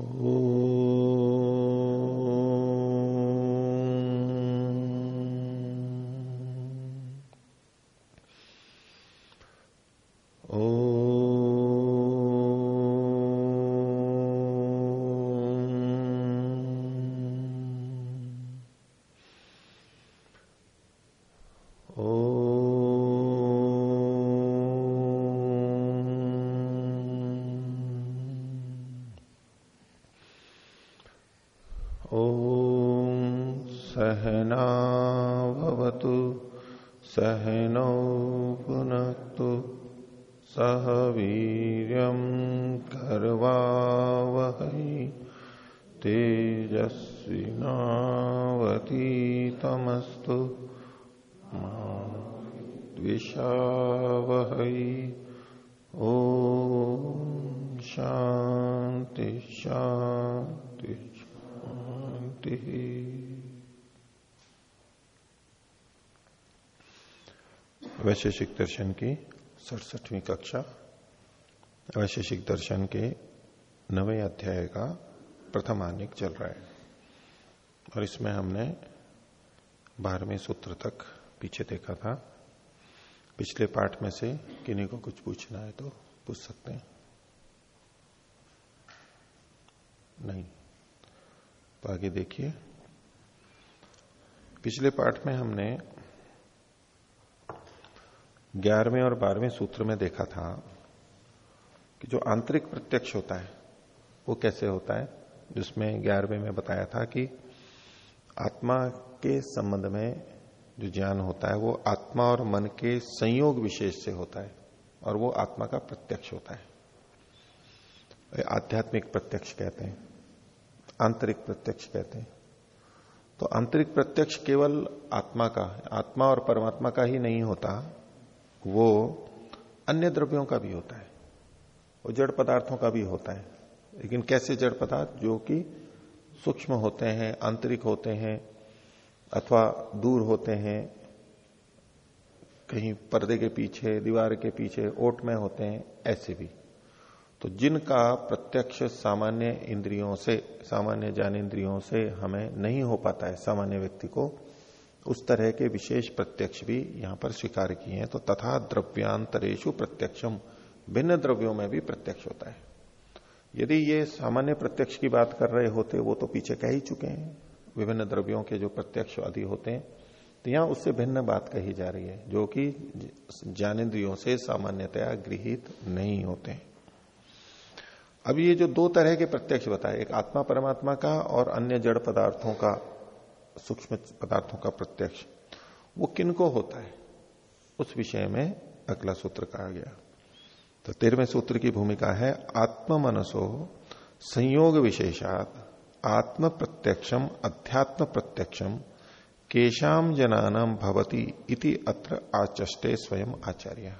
Oh. वैशेषिक दर्शन की सड़सठवीं कक्षा वैशेषिक दर्शन के नवे अध्याय का प्रथम आनिक चल रहा है। और इसमें हमने बारहवें सूत्र तक पीछे देखा था। पिछले पाठ में से किन्हीं को कुछ पूछना है तो पूछ सकते हैं। नहीं तो आगे देखिए। पिछले पाठ में हमने ग्यारहवें और बारहवें सूत्र में देखा था कि जो आंतरिक प्रत्यक्ष होता है, वो कैसे होता है? जिसमें ग्यारहवें में बताया था कि आत्मा के संबंध में जो ज्ञान होता है, वो आत्मा और मन के संयोग विशेष से होता है और वो आत्मा का प्रत्यक्ष होता है। आध्यात्मिक प्रत्यक्ष कहते हैं, आंतरिक प्रत्यक्ष कहते हैं। तो आंतरिक प्रत्यक्ष केवल आत्मा का आत्मा और परमात्मा का ही नहीं होता। वो अन्य द्रव्यों का भी होता है वो जड़ पदार्थों का भी होता है। लेकिन कैसे जड़ पदार्थ? जो कि सूक्ष्म होते हैं, आंतरिक होते हैं, अथवा दूर होते हैं, कहीं पर्दे के पीछे, दीवार के पीछे, ओट में होते हैं, ऐसे भी। तो जिनका प्रत्यक्ष सामान्य इंद्रियों से, सामान्य ज्ञान इंद्रियों से हमें नहीं हो पाता है, सामान्य व्यक्ति को उस तरह के विशेष प्रत्यक्ष भी यहाँ पर स्वीकार किए हैं तो तथा द्रव्यांतरेशु प्रत्यक्षम, भिन्न द्रव्यों में भी प्रत्यक्ष होता है। यदि ये सामान्य प्रत्यक्ष की बात कर रहे होते, वो तो पीछे कह ही चुके हैं, विभिन्न द्रव्यों के जो प्रत्यक्ष आदि होते हैं तो यहाँ उससे भिन्न बात कही जा रही है, जो कि ज्ञानेन्द्रियों से सामान्यतया गृहित नहीं होते हैं। अब ये जो दो तरह के प्रत्यक्ष बताए, एक आत्मा परमात्मा का और अन्य जड़ पदार्थों का सूक्ष्म पदार्थों का प्रत्यक्ष, वो किनको होता है? उस विषय में अगला सूत्र कहा गया। तो तेरहवें सूत्र की भूमिका है आत्म मनसो संयोग विशेषात आत्म प्रत्यक्षम अध्यात्म प्रत्यक्षम केशाम जनानम भवती इति अत्र आचष्टे स्वयं आचार्य।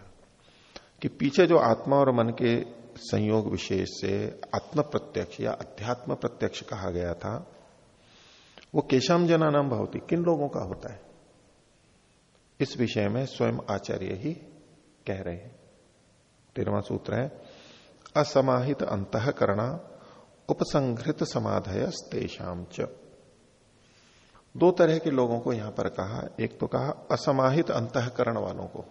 कि पीछे जो आत्मा और मन के संयोग विशेष से आत्म प्रत्यक्ष या अध्यात्म प्रत्यक्ष कहा गया था वो केशम जना नाम भवती, किन लोगों का होता है? इस विषय में स्वयं आचार्य ही कह रहे हैं। तेरवा सूत्र है, असमाहित अंतकरणा उपसंहृत समाधय तेषाम च। दो तरह के लोगों को यहाँ पर कहा, एक तो कहा असमाहित अंतकरण वालों को,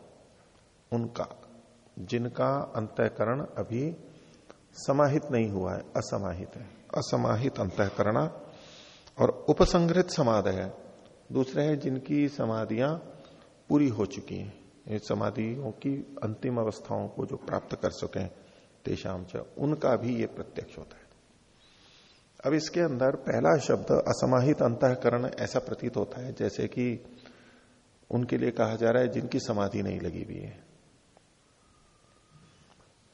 उनका, जिनका अंतकरण अभी समाहित नहीं हुआ है, असमाहित है। असमाहित अंतकरणा और उपसंग्रहित समाधि है। दूसरे हैं जिनकी समाधियाँ पूरी हो चुकी हैं। समाधियों की अंतिम अवस्थाओं को जो प्राप्त कर सके तेषाम च उनका भी ये प्रत्यक्ष होता है। अब इसके अंदर पहला शब्द असमाहित अंतकरण ऐसा प्रतीत होता है, जैसे कि उनके लिए कहा जा रहा है जिनकी समाधि नहीं लगी हुई है।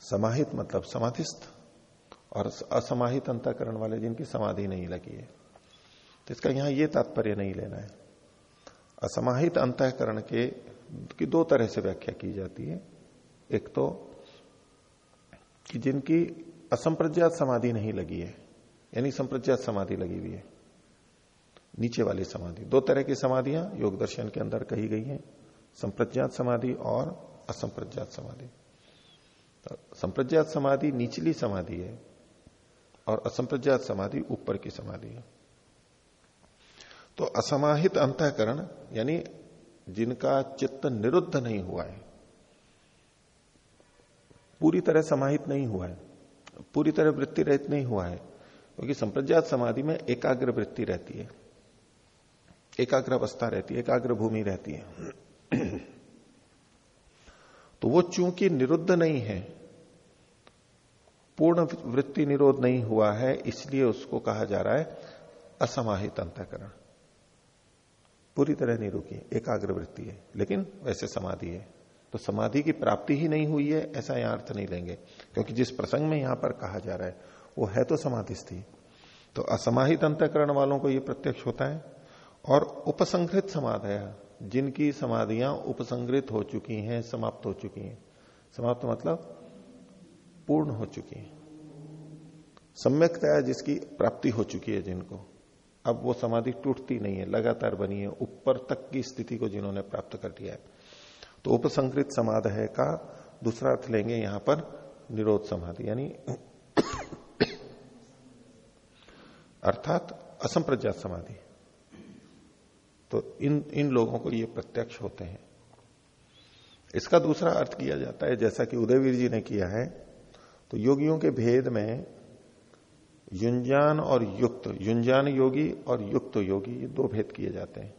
समाहित मतलब समाधिस्थ और असमाहित अंतकरण वाले जिनकी समाधि नहीं लगी है। तो इसका यहाँ यह तात्पर्य नहीं लेना है। असमाहित अंतकरण के, की दो तरह से व्याख्या की जाती है। एक तो कि जिनकी असंप्रज्ञात समाधि नहीं लगी है, यानी संप्रज्ञात समाधि लगी हुई है, नीचे वाली समाधि। दो तरह की समाधियाँ, योग दर्शन के अंदर कही गई हैं, संप्रज्ञात समाधि और असंप्रज्ञात समाधि। तो संप्रज्ञात समाधि निचली समाधि है और असंप्रज्ञात समाधि ऊपर की समाधि है। तो असमाहित अंतकरण, यानी जिनका चित्त निरुद्ध नहीं हुआ है, पूरी तरह समाहित नहीं हुआ है, पूरी तरह वृत्ति रहित नहीं हुआ है, क्योंकि संप्रज्ञात समाधि में एकाग्र वृत्ति रहती है, एकाग्र अवस्था रहती है, एकाग्र भूमि रहती है। तो वो चूँकि निरुद्ध नहीं है, पूर्ण वृत्ति निरोध नहीं हुआ है, इसलिए उसको कहा जा रहा है असमाहित अंतकरण। पूरी तरह नहीं रुकी एकाग्र वृत्ति है। लेकिन वैसे समाधि है। तो समाधि की प्राप्ति ही नहीं हुई है, ऐसा यहाँ अर्थ नहीं लेंगे। क्योंकि जिस प्रसंग में यहाँ पर कहा जा रहा है, वो है तो समाधि स्थिति तो असमाहित अंतकरण वालों को यह प्रत्यक्ष होता है, और उपसंग्रहित समाधि जिनकी समाधियाँ उपसंग्रहित हो चुकी हैं, समाप्त हो चुकी हैं। समाप्त मतलब पूर्ण हो चुकी है। सम्यकतया जिसकी प्राप्ति हो चुकी है जिनको। अब वो समाधि टूटती नहीं है, लगातार बनी है, ऊपर तक की स्थिति को जिन्होंने प्राप्त कर लिया है। तो उपसंकृत समाधि का, दूसरा अर्थ लेंगे यहाँ पर निरोध समाधि, यानी अर्थात असंप्रज्ञात समाधि। तो इन इन लोगों को ये प्रत्यक्ष होते हैं। इसका दूसरा अर्थ किया जाता है, जैसा कि उदयवीर जी ने किया है तो योगियों के भेद में युंजान और युक्त युंजान योगी और युक्त योगी, ये दो भेद किए जाते हैं।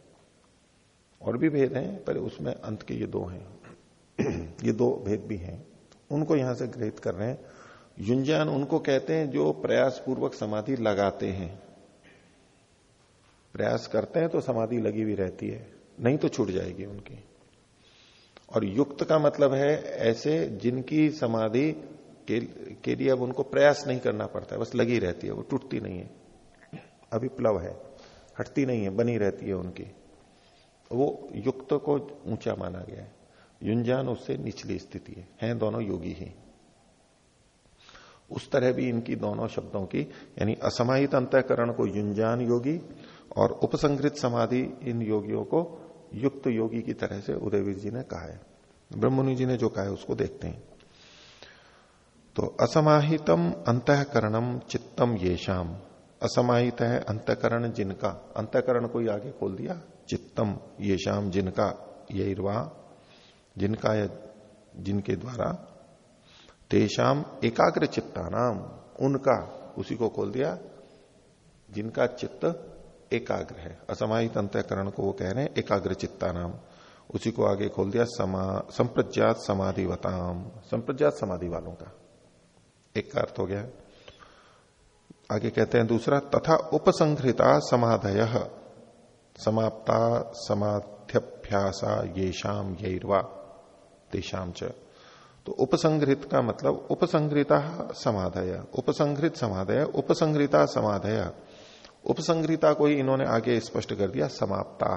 और भी भेद हैं, पर उसमें अंत के ये दो हैं। ये दो भेद भी हैं। उनको यहाँ से ग्रहित कर रहे हैं। युंजान उनको कहते हैं जो प्रयास पूर्वक समाधि लगाते हैं। प्रयास करते हैं तो समाधि लगी हुई रहती है, नहीं तो छूट जाएगी उनकी। और युक्त का मतलब है ऐसे जिनकी समाधि के, के लिए अब उनको प्रयास नहीं करना पड़ता है बस लगी रहती है वो टूटती नहीं है। अभिप्लव है हटती नहीं है बनी रहती है उनकी। वो युक्त को ऊँचा माना गया है। युंजान उससे निचली स्थिति है हैं दोनों योगी ही। उस तरह भी इनकी दोनों शब्दों की यानी असमाहित अंतकरण को युंजान योगी और उपसंग्रित समाधि इन योगियों को युक्त योगी की तरह से उदयवीर जी ने कहा है। ब्रह्मणि जी ने जो कहा है उसको देखते हैं। तो असमाहितम अंतकरणम चित्तम ये शाम असमाहित है अंतकरण जिनका। अंतकरण कोई आगे खोल दिया। चित्तम ये शाम जिनका ये जिनका या जिनके द्वारा। तेषाम एकाग्र चित्ता नाम उनका उसी को खोल दिया। जिनका चित्त एकाग्र है। असमाहित अंतकरण को वो कह रहे हैं एकाग्र चित्ता नाम उसी को आगे खोल दिया समा, संप्रज्ञात समाधिवताम। संप्रज्ञात समाधि वालों का। एक का अर्थ हो गया। आगे कहते हैं दूसरा, तथा उपसंहृता समाधय, समाप्ता समाध्यभ्यासा ये शाम यर्वा तेषाम च। तो उपसंग्रित का मतलब उपसंग्रिता समाधय उपसंग्रित समाधय उपसंग्रिता समाधय। उपसंग्रिता को ही इन्होंने आगे स्पष्ट कर दिया, समाप्ता।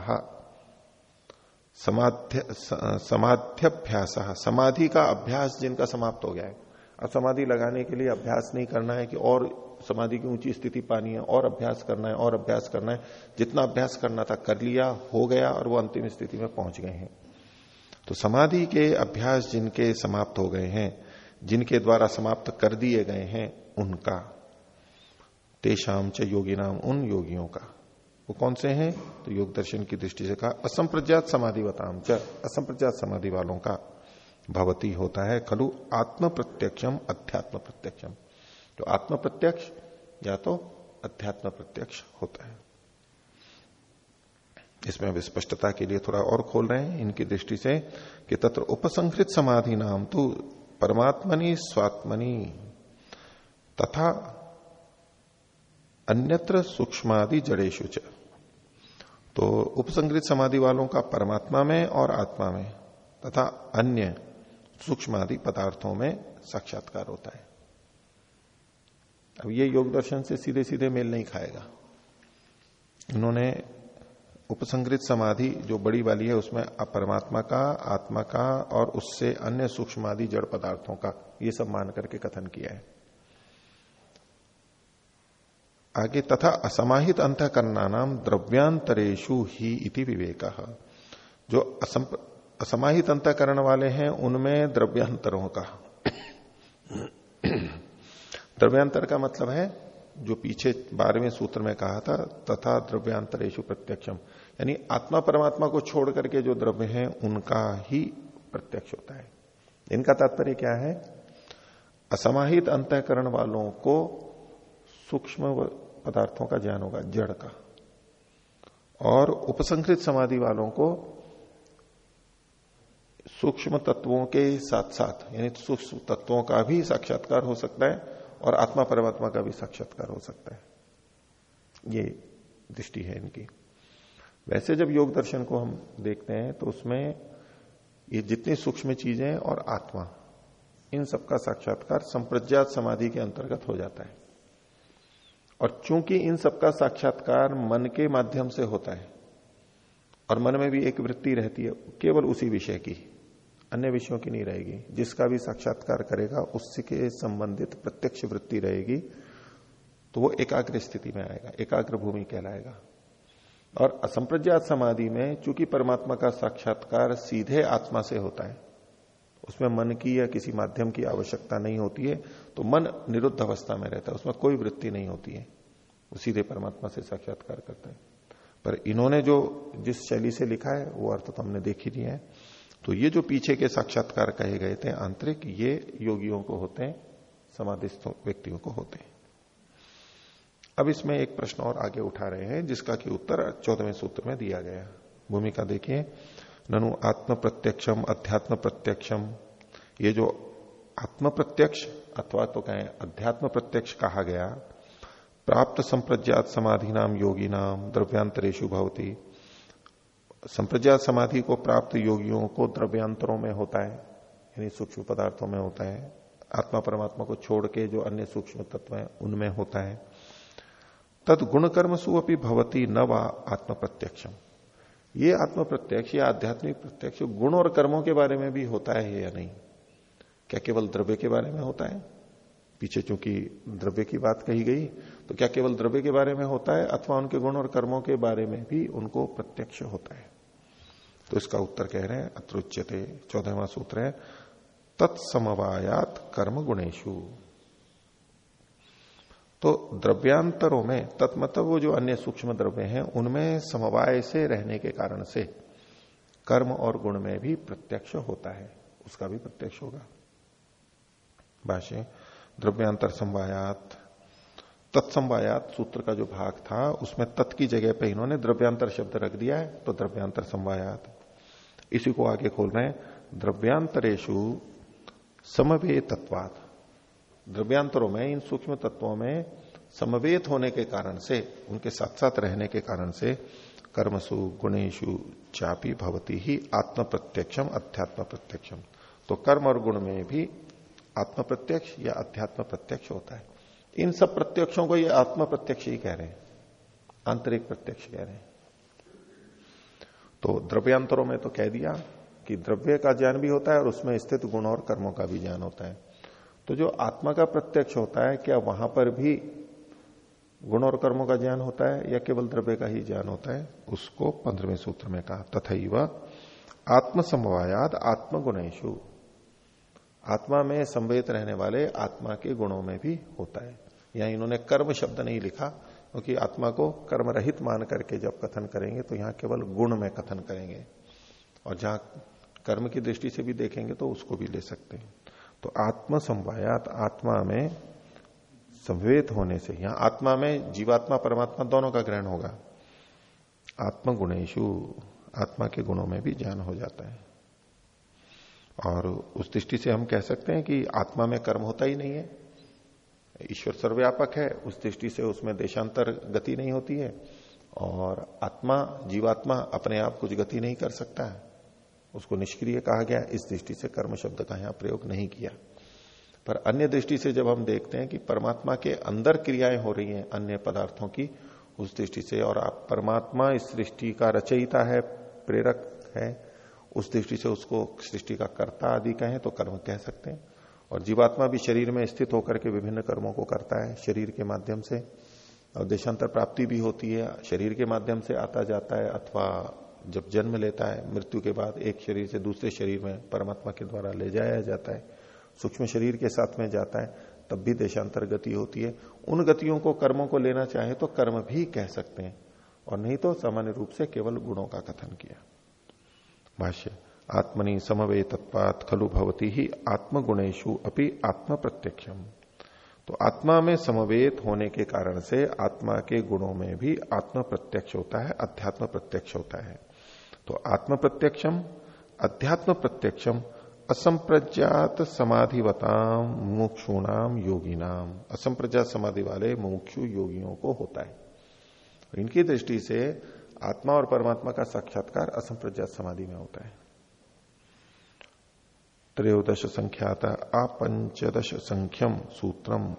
समाध्य समाध्यभ्यास समाधि का अभ्यास जिनका समाप्त हो गया है समाधि लगाने के लिए अभ्यास नहीं करना है कि और समाधि की ऊँची स्थिति पानी है, और अभ्यास करना है, और अभ्यास करना है। जितना अभ्यास करना था, कर लिया, हो गया, और वो अंतिम स्थिति में पहुँच गए हैं। तो समाधि के अभ्यास जिनके समाप्त हो गए हैं, जिनके द्वारा समाप्त कर दिए गए हैं, उनका। तेषाम च योगी नाम उन योगियों का। वो कौन से हैं? तो योग दर्शन की दृष्टि से कहा, असंप्रज्ञात समाधि बताम च। असंप्रज्ञात समाधि वालों का। भवती होता है, खलु आत्म प्रत्यक्षम अध्यात्म प्रत्यक्षम तो आत्म प्रत्यक्ष या तो अध्यात्म प्रत्यक्ष होता है। इसमें अब स्पष्टता के लिए थोड़ा और खोल रहे हैं, इनकी दृष्टि से कि तत्र उपसंहृत समाधि नाम तो परमात्मनि, स्वात्मनि तथा अन्यत्र सूक्ष्मादि जड़ेशु तो उपसंग्रित समाधि वालों का परमात्मा में और आत्मा में तथा अन्य सूक्ष्मादि पदार्थों में साक्षात्कार होता है। अब ये योग दर्शन से सीधे सीधे मेल नहीं खाएगा। उन्होंने उपसंग्रित समाधि जो बड़ी वाली है, उसमें परमात्मा का, आत्मा का और उससे अन्य सूक्ष्म आदि जड़ पदार्थों का, ये सब मान करके कथन किया है। आगे तथा असमाहित अंतकरणा नाम द्रव्यांतरेशु ही इति विवेक, जो असमाहित अंतकरण वाले हैं, उनमें द्रव्यांतरों का द्रव्यांतर का मतलब है, जो पीछे बारहवें सूत्र में कहा था, तथा द्रव्यांतरेशु प्रत्यक्षम यानी आत्मा परमात्मा को छोड़ करके जो द्रव्य है, उनका ही प्रत्यक्ष होता है। इनका तात्पर्य क्या है? असमाहित अंतकरण वालों को सूक्ष्म पदार्थों का ज्ञान होगा, जड़ का। और उपसंकृत समाधि वालों को सूक्ष्म तत्वों के साथ साथ यानी सूक्ष्म तत्वों का भी साक्षात्कार हो सकता है और आत्मा परमात्मा का भी साक्षात्कार हो सकता है। ये दृष्टि है इनकी। वैसे जब योग दर्शन को हम देखते हैं तो उसमें ये जितनी सूक्ष्म चीज़ें और आत्मा, इन सबका साक्षात्कार संप्रज्ञात समाधि के अंतर्गत हो जाता है। और चूँकि इन सबका साक्षात्कार मन के माध्यम से होता है, और मन में भी एक वृत्ति रहती है, केवल उसी विषय की। अन्य विषयों की नहीं रहेगी। जिसका भी साक्षात्कार करेगा, उससे के संबंधित प्रत्यक्ष वृत्ति रहेगी तो वो एकाग्र स्थिति में आएगा, एकाग्र भूमि कहलाएगा। और असंप्रज्ञात समाधि में, चूँकि परमात्मा का साक्षात्कार सीधे आत्मा से होता है, उसमें मन की या किसी माध्यम की आवश्यकता नहीं होती है तो मन निरुद्ध अवस्था में रहता है, उसमें कोई वृत्ति नहीं होती है। वो सीधे परमात्मा से साक्षात्कार करता है। पर इन्होंने जो जिस शैली से लिखा है, वो अर्थ तो हमने देख ही दिया है। तो ये जो पीछे के साक्षात्कार कहे गए थे, आंतरिक ये योगियों को होते हैं, समाधिस्थ व्यक्तियों को होते हैं। अब इसमें एक प्रश्न और आगे उठा रहे हैं, जिसका कि उत्तर चौदहवें सूत्र में दिया गया भूमिका देखिए, ननु आत्म प्रत्यक्षम अध्यात्म प्रत्यक्षम ये जो आत्म प्रत्यक्ष अथवा तो कहें अध्यात्म प्रत्यक्ष कहा गया, प्राप्त संप्रज्ञात समाधि नाम योगी नाम द्रव्यांतरेशु भवती। संप्रज्ञात समाधि को प्राप्त योगियों को द्रव्यांतरों में होता है, यानी सूक्ष्म पदार्थों में होता है। आत्मा परमात्मा को छोड़ के जो अन्य सूक्ष्म तत्व है उनमें होता है। तद गुण कर्म भवती न व आत्म प्रत्यक्षम ये आत्म प्रत्यक्ष या आध्यात्मिक प्रत्यक्ष गुण और कर्मों के बारे में भी होता है या नहीं? क्या केवल द्रव्य के बारे में होता है? पीछे चूँकि द्रव्य की बात कही गई तो क्या केवल द्रव्य के बारे में होता है अथवा उनके गुण और कर्मों के बारे में भी उनको प्रत्यक्ष होता है? तो इसका उत्तर कह रहे हैं, अत्रुच्यते, चौदहवा सूत्र है, तत्समवायात कर्म गुणेशु तो द्रव्यांतरों में तत्मतब वो जो अन्य सूक्ष्म द्रव्य हैं, उनमें समवाय से रहने के कारण से कर्म और गुण में भी प्रत्यक्ष होता है, उसका भी प्रत्यक्ष होगा। भाष्य, द्रव्यांतर संवायात तत्समवायात सूत्र का जो भाग था, उसमें तत् की जगह पे इन्होंने द्रव्यांतर शब्द रख दिया है तो द्रव्यांतर संवायात। इसी को आगे खोल रहे हैं द्रव्यांतरेशु समवे तत्वात द्रव्यांतरों में, इन सूक्ष्म तत्वों में समवेत होने के कारण से, उनके साथ साथ रहने के कारण से, कर्मसु गुणेशु चापी भवती ही आत्म प्रत्यक्षम अध्यात्म प्रत्यक्षम तो कर्म और गुण में भी आत्म प्रत्यक्ष या अध्यात्म प्रत्यक्ष होता है। इन सब प्रत्यक्षों को ये आत्म प्रत्यक्ष ही कह रहे हैं। आंतरिक प्रत्यक्ष कह रहे हैं। तो द्रव्यांतरों में तो कह दिया कि द्रव्य का ज्ञान भी होता है और उसमें स्थित गुण और कर्मों का भी ज्ञान होता है। तो जो आत्मा का प्रत्यक्ष होता है, क्या वहाँ पर भी गुण और कर्मों का ज्ञान होता है या केवल द्रव्य का ही ज्ञान होता है? उसको पंद्रहवें सूत्र में कहा तथा आत्म समवायाद आत्म में संवेद रहने वाले आत्मा के गुणों में भी होता है। यहाँ इन्होंने कर्म शब्द नहीं लिखा, क्योंकि आत्मा को कर्म रहित मान करके जब कथन करेंगे तो यहाँ केवल गुण में कथन करेंगे। और जहाँ कर्म की दृष्टि से भी देखेंगे तो उसको भी ले सकते हैं। तो आत्म संवायात आत्मा में संवेद होने से, यहाँ आत्मा में जीवात्मा, परमात्मा दोनों का ग्रहण होगा। आत्म गुणेशु आत्मा के गुणों में भी ज्ञान हो जाता है। और उस दृष्टि से हम कह सकते हैं कि आत्मा में कर्म होता ही नहीं है। ईश्वर सर्वव्यापक है, उस दृष्टि से उसमें देशांतर गति नहीं होती है। और आत्मा, जीवात्मा अपने आप कुछ गति नहीं कर सकता है। उसको निष्क्रिय कहा गया, इस दृष्टि से कर्म शब्द का यहाँ प्रयोग नहीं किया। पर अन्य दृष्टि से जब हम देखते हैं कि परमात्मा के अंदर क्रियाएँ हो रही हैं अन्य पदार्थों की, उस दृष्टि से, और आप परमात्मा इस सृष्टि का रचयिता है, प्रेरक है उस दृष्टि से उसको सृष्टि का कर्ता आदि कहें तो कर्म कह सकते हैं। और जीवात्मा भी शरीर में स्थित होकर के विभिन्न कर्मों को करता है, शरीर के माध्यम से। और देशांतर प्राप्ति भी होती है, शरीर के माध्यम से आता जाता है, अथवा जब जन्म लेता है, मृत्यु के बाद एक शरीर से दूसरे शरीर में परमात्मा के द्वारा ले जाया जाता है। सूक्ष्म शरीर के साथ में जाता है, तब भी देशांतर गति होती है। उन गतियों को, कर्मों को लेना चाहे तो कर्म भी कह सकते हैं। और नहीं तो सामान्य रूप से केवल गुणों का कथन किया। भाष्य, आत्मनि समवे तत्पात खलु भवती ही आत्मगुणेशु अपनी आत्म प्रत्यक्षम तो आत्मा में समवेत होने के कारण से आत्मा के गुणों में भी आत्म प्रत्यक्ष होता है अध्यात्म प्रत्यक्ष होता है। तो आत्म प्रत्यक्षम अध्यात्म प्रत्यक्षम असंप्रज्ञात समाधिवताम मुक्षुणाम योगी नाम असंप्रज्ञात समाधि वाले मुक्षु योगियों को होता है। इनकी दृष्टि से आत्मा और परमात्मा का साक्षात्कार असंप्रज्ञात समाधि में होता है। त्रयोदश संख्याता अपंचदश संख्यम सूत्रम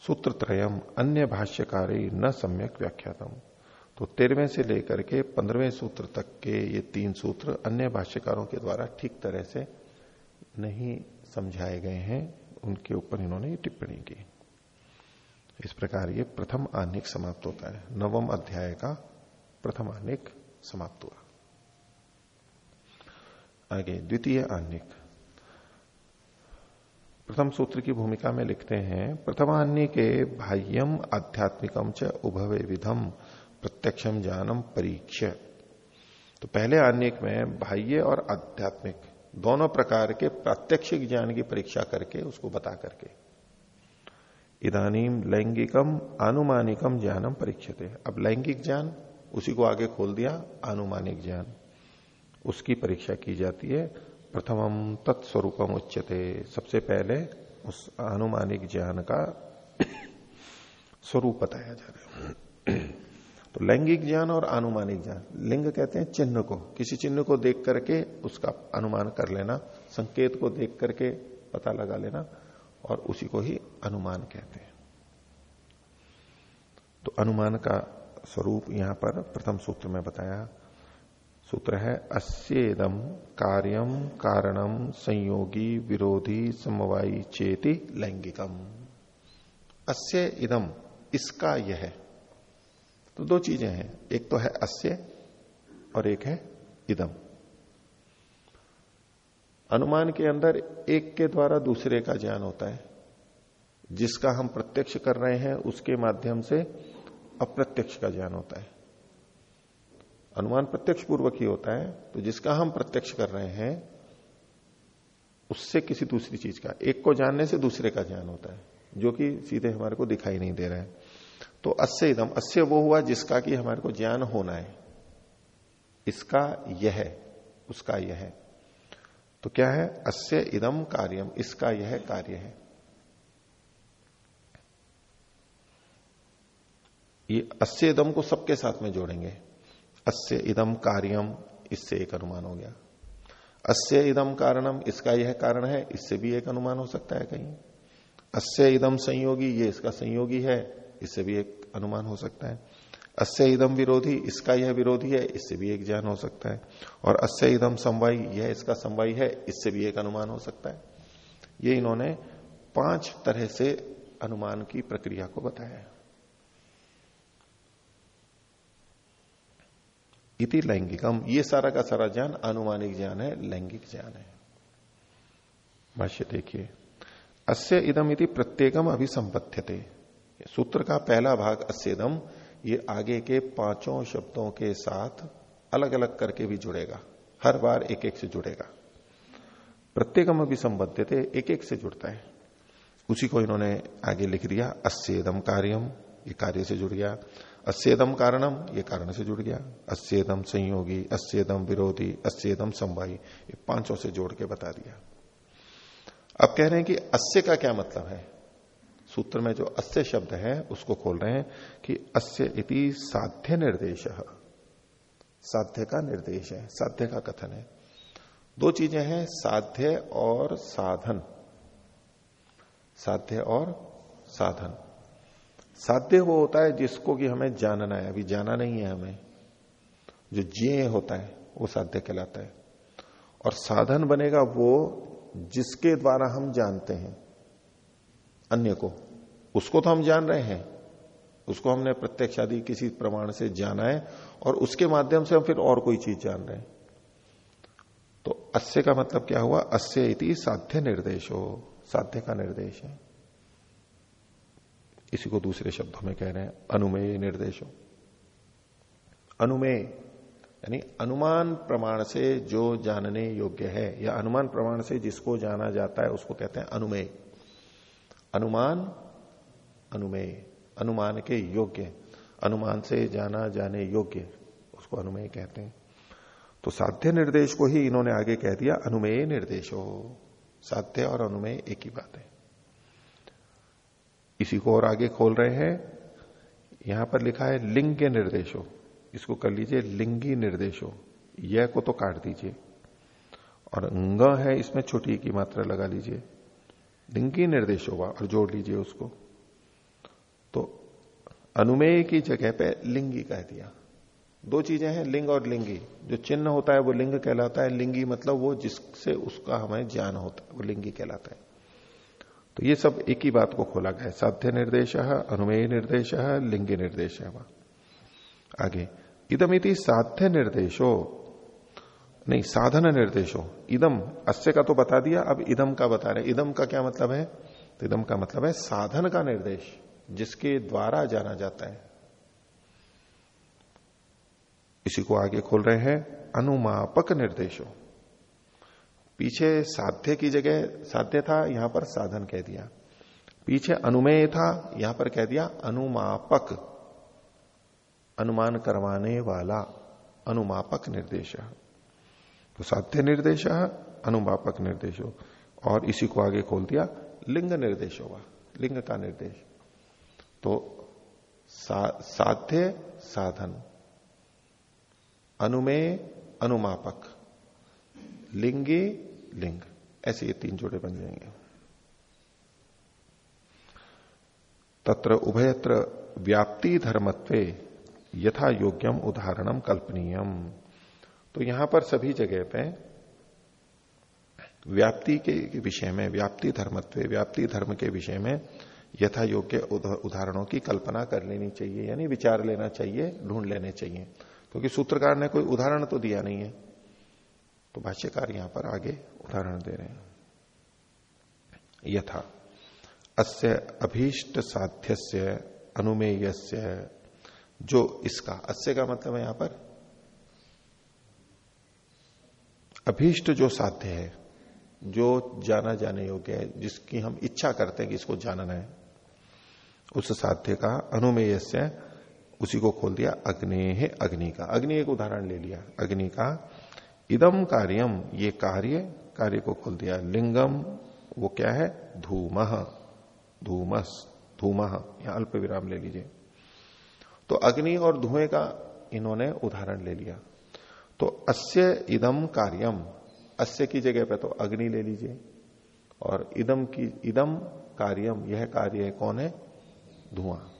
सूत्र त्रयम अन्य भाष्यकारी न सम्यक व्याख्यातम। तो तेरहवें से लेकर के पंद्रहवें सूत्र तक के ये तीन सूत्र अन्य भाष्यकारों के द्वारा ठीक तरह से नहीं समझाए गए हैं, उनके ऊपर इन्होंने ये टिप्पणी की। इस प्रकार ये प्रथम आनिक समाप्त होता है। नवम अध्याय का प्रथम आनेक समाप्त हुआ। आगे द्वितीय आनेक। प्रथम सूत्र की भूमिका में लिखते हैं, प्रथमान्य के बाह्यम आध्यात्मिकम च उभवे विधम प्रत्यक्षम ज्ञानम परीक्ष तो पहले आन्यक में बाह्य और आध्यात्मिक दोनों प्रकार के प्रात्यक्षिक ज्ञान की परीक्षा करके, उसको बता करके। इधानीम लैंगिकम, आनुमानिकम ज्ञानम परीक्षते। अब लैंगिक ज्ञान उसी को आगे खोल दिया अनुमानिक ज्ञान। उसकी परीक्षा की जाती है। प्रथमम तत्स्वरूपम उच्चते सबसे पहले उस अनुमानिक ज्ञान का स्वरूप बताया जा रहा है। तो लैंगिक ज्ञान और अनुमानिक ज्ञान। लिंग कहते हैं चिन्ह को। किसी चिन्ह को देख करके उसका अनुमान कर लेना, संकेत को देख करके पता लगा लेना, और उसी को ही अनुमान कहते हैं। तो अनुमान का स्वरूप यहाँ पर प्रथम सूत्र में बताया। सूत्र है अस्येदम कार्यम कारणम संयोगी विरोधी समवायी चेति लैंगिकम। अस्य इदम इसका यह। तो दो चीज़ें हैं। एक तो है अस्य और एक है इदम अनुमान के अंदर एक के द्वारा दूसरे का ज्ञान होता है। जिसका हम प्रत्यक्ष कर रहे हैं, उसके माध्यम से अप्रत्यक्ष का ज्ञान होता है। अनुमान प्रत्यक्ष पूर्वक ही होता है। तो जिसका हम प्रत्यक्ष कर रहे हैं, उससे किसी दूसरी चीज़ का, एक को जानने से दूसरे का ज्ञान होता है, जो कि सीधे हमारे को दिखाई नहीं दे रहा है। तो अस्य इदम, अस्य वो हुआ जिसका कि हमारे को ज्ञान होना है। इसका यह उसका यह तो क्या है? अस्य इदम कार्यम, इसका यह कार्य है। ये अस्य इदम को सबके साथ में जोड़ेंगे। अस्य इदम कार्यम इससे एक अनुमान हो गया। अस्य इदम कारणम इसका यह कारण है, इससे भी एक अनुमान हो सकता है कहीं। अस्य इदम संयोगी, ये इसका संयोगी है, इससे भी एक अनुमान हो सकता है। अस्य इदम विरोधी, इसका यह विरोधी है, इससे भी एक ज्ञान हो सकता है। और अस्य इदम समवाई यह इसका समवाई है, इससे भी एक अनुमान हो सकता है। ये इन्होंने पाँच तरह से अनुमान की प्रक्रिया को बताया। है इति लैंगिकम। ये सारा का सारा ज्ञान अनुमानिक ज्ञान है, लैंगिक ज्ञान है। भाष्य देखिए, अस्य इदम इति प्रत्येकम अभिसंपत्यते सूत्र का पहला भाग अस्यदम ये आगे के पाँचों शब्दों के साथ अलग अलग करके भी जुड़ेगा। हर बार एक एक से जुड़ेगा। प्रत्येकम अभिसंबद्ध थे एक एक से जुड़ता है। उसी को इन्होंने आगे लिख दिया अस्यदम कार्यम, ये कार्य से जुड़ गया। अस्यदम कारणम, ये कारण से जुड़ गया। अस्यदम संयोगी, अस्यदम विरोधी, अस्यदम संवाई ये पाँचों से जोड़ के बता दिया। अब कह रहे हैं कि अस्य का क्या मतलब है? सूत्र में जो अस्य शब्द है, उसको खोल रहे हैं कि अस्य इति साध्य निर्देश। साध्य का निर्देश है, साध्य का कथन है। दो चीज़ें हैं, साध्य और साधन। साध्य और साधन। साध्य वो होता है जिसको कि हमें जानना है। अभी जाना नहीं है हमें। जो जिये होता है, वो साध्य कहलाता है। और साधन बनेगा वो जिसके द्वारा हम जानते हैं। अन्य को। उसको तो हम जान रहे हैं। उसको हमने प्रत्यक्ष आदि किसी प्रमाण से जाना है और उसके माध्यम से हम फिर और कोई चीज़ जान रहे हैं। तो अस्य का मतलब क्या हुआ? अस्य इति साध्य निर्देश। हो साध्य का निर्देश है। इसी को दूसरे शब्दों में कह रहे हैं, अनुमेय निर्देशो। अनुमेय, यानी अनुमान प्रमाण से जो जानने योग्य है, या अनुमान प्रमाण से जिसको जाना जाता है, उसको कहते हैं अनुमेय। अनुमान अनुमेय, अनुमान के योग्य, अनुमान से जाना जाने योग्य, उसको अनुमेय कहते हैं। तो साध्य निर्देश को ही इन्होंने आगे कह दिया, अनुमेय निर्देश। हो साध्य और अनुमेय एक ही बात है। इसी को और आगे खोल रहे हैं। यहाँ पर लिखा है लिंग के निर्देशो। इसको कर लीजिए लिंगी निर्देशों। यह को तो काट दीजिए। और अंग है, इसमें छोटी की मात्रा लगा लीजिए। लिंगी निर्देश होगा और जोड़ लीजिए उसको। तो अनुमेय की जगह पे लिंगी कह दिया। दो चीज़ें हैं, लिंग और लिंगी। जो चिन्ह होता है वो लिंग कहलाता है। लिंगी मतलब वो जिससे उसका हमें ज्ञान होता है, वो लिंगी कहलाता है। तो ये सब एक ही बात को खोला गया साध्य निर्देश, अनुमेय निर्देश, लिंग निर्देश। आगे, इदमिति साध्य निर्देशो, नहीं, साधन निर्देशो। इदम, अस्य का तो बता दिया, अब इदम का बता रहे इदम का क्या मतलब है? तो इदम का मतलब है साधन का निर्देश, जिसके द्वारा जाना जाता है। इसी को आगे खोल रहे हैं, अनुमापक निर्देशो। पीछे साध्य की जगह साध्य था यहाँ पर साधन कह दिया। पीछे अनुमेय था यहाँ पर कह दिया अनुमापक अनुमान करवाने वाला अनुमापक निर्देश। तो साध्य निर्देश अनुमापक निर्देश। और इसी को आगे खोल दिया लिंग निर्देश होगा लिंग का निर्देश। तो सा, साध्य साधन। अनुमेय अनुमापक। लिंगी लिंग। ऐसे ये तीन जोड़े बन जाएँगे। तत्र उभयत्र व्याप्ति धर्मत्वे यथा योग्यम उदाहरणम कल्पनीयम। तो यहाँ पर सभी जगह पे व्याप्ति के विषय में, व्याप्ति धर्मत्व, व्याप्ति धर्म के विषय में यथा योग्य उदाहरणों की कल्पना कर लेनी चाहिए, यानी विचार लेना चाहिए, ढूंढ लेने चाहिए। क्योंकि सूत्रकार ने कोई उदाहरण तो दिया नहीं है। तो भाष्यकार यहाँ पर आगे उदाहरण दे रहे हैं। यथा, अस्य अभीष्ट साध्यस्य अनुमेय जो इसका, अस्य का मतलब है यहाँ पर? अभीष्ट जो साध्य है, जो जाना जाने योग्य है, जिसकी हम इच्छा करते हैं कि इसको जानना है, उस साध्य का अनुमेय उसी को खोल दिया, अग्नि है अग्नि का। अग्नि एक उदाहरण ले लिया। अग्नि का इदम कार्यम ये कार्य कार्य को खोल दिया। लिंगम, वो क्या है? धूम। धूमस, धूम। यहाँ अल्प विराम ले लीजिए। तो अग्नि और धुएँ का इन्होंने उदाहरण ले लिया। तो अस्य इदम कार्यम अस्य की जगह पे तो अग्नि ले लीजिए। और इदम की इदम कार्यम यह कार्य कौन है? धुआँ।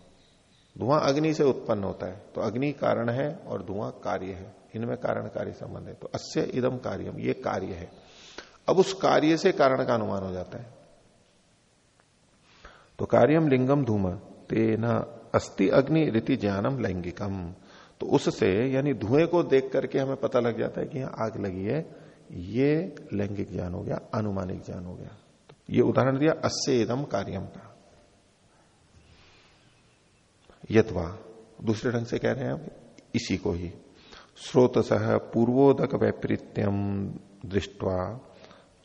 धुआँ अग्नि से उत्पन्न होता है। तो अग्नि कारण है और धुआँ कार्य है। इनमें कारण कार्य संबंध है। तो अस्य इदम कार्यम ये कार्य है। अब उस कार्य से कारण का अनुमान हो जाता है। तो कार्यम लिंगम धूम, तेना अस्ति अग्नि रीति ज्ञानम लैंगिकम तो उससे, यानी धुएँ को देख करके हमें पता लग जाता है कि यहाँ आग लगी है। ये लैंगिक ज्ञान हो गया, अनुमानिक ज्ञान हो गया। तो ये उदाहरण दिया, अस्य इदम कार्यम का। यथवा दूसरे ढंग से कह रहे हैं आप, इसी को ही। स्रोत सह पूर्वोदक वैपरीत्यम दृष्टवा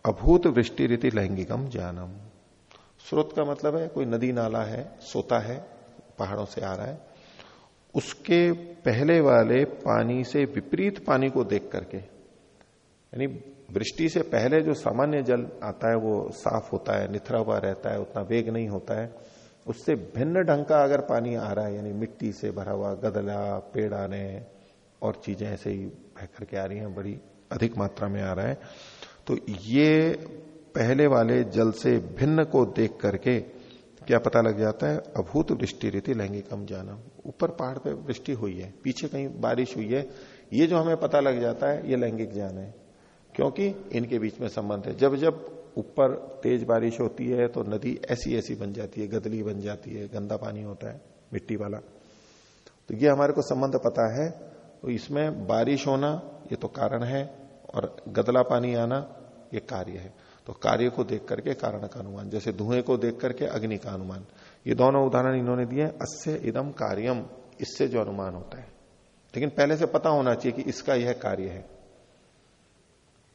अभूत वृष्टि रीति लैंगिकम ज्ञानम। स्रोत का मतलब है, कोई नदी नाला है, सोता है, पहाड़ों से आ रहा है। उसके पहले वाले पानी से विपरीत पानी को देख करके, यानी वृष्टि से पहले जो सामान्य जल आता है, वो साफ़ होता है, निथरा हुआ रहता है, उतना वेग नहीं होता है। उससे भिन्न ढंग का अगर पानी आ रहा है, यानी मिट्टी से भरा हुआ गदला, पेड़ आने और चीज़ें ऐसे ही बह करके आ रही हैं, बड़ी अधिक मात्रा में आ रहा है। तो ये पहले वाले जल से भिन्न को देख करके क्या पता लग जाता है, अभूत वृष्टि रीति लैंगिकम जाना ऊपर पहाड़ पे वृष्टि हुई है, पीछे कहीं बारिश हुई है, ये जो हमें पता लग जाता है, ये लैंगिक ज्ञान है। क्योंकि इनके बीच में संबंध है। जब जब ऊपर तेज बारिश होती है तो नदी ऐसी ऐसी बन जाती है, गदली बन जाती है, गंदा पानी होता है, मिट्टी वाला। तो ये हमारे को संबंध पता है तो इसमें बारिश होना ये तो कारण है और गदला पानी आना ये कार्य है। तो कार्य को देख करके कारण का अनुमान, जैसे धुएँ को देख करके अग्नि का अनुमान। ये दोनों उदाहरण इन्होंने दिए, अस्य इदम कार्यम इससे जो अनुमान होता है। लेकिन पहले से पता होना चाहिए कि इसका यह कार्य है।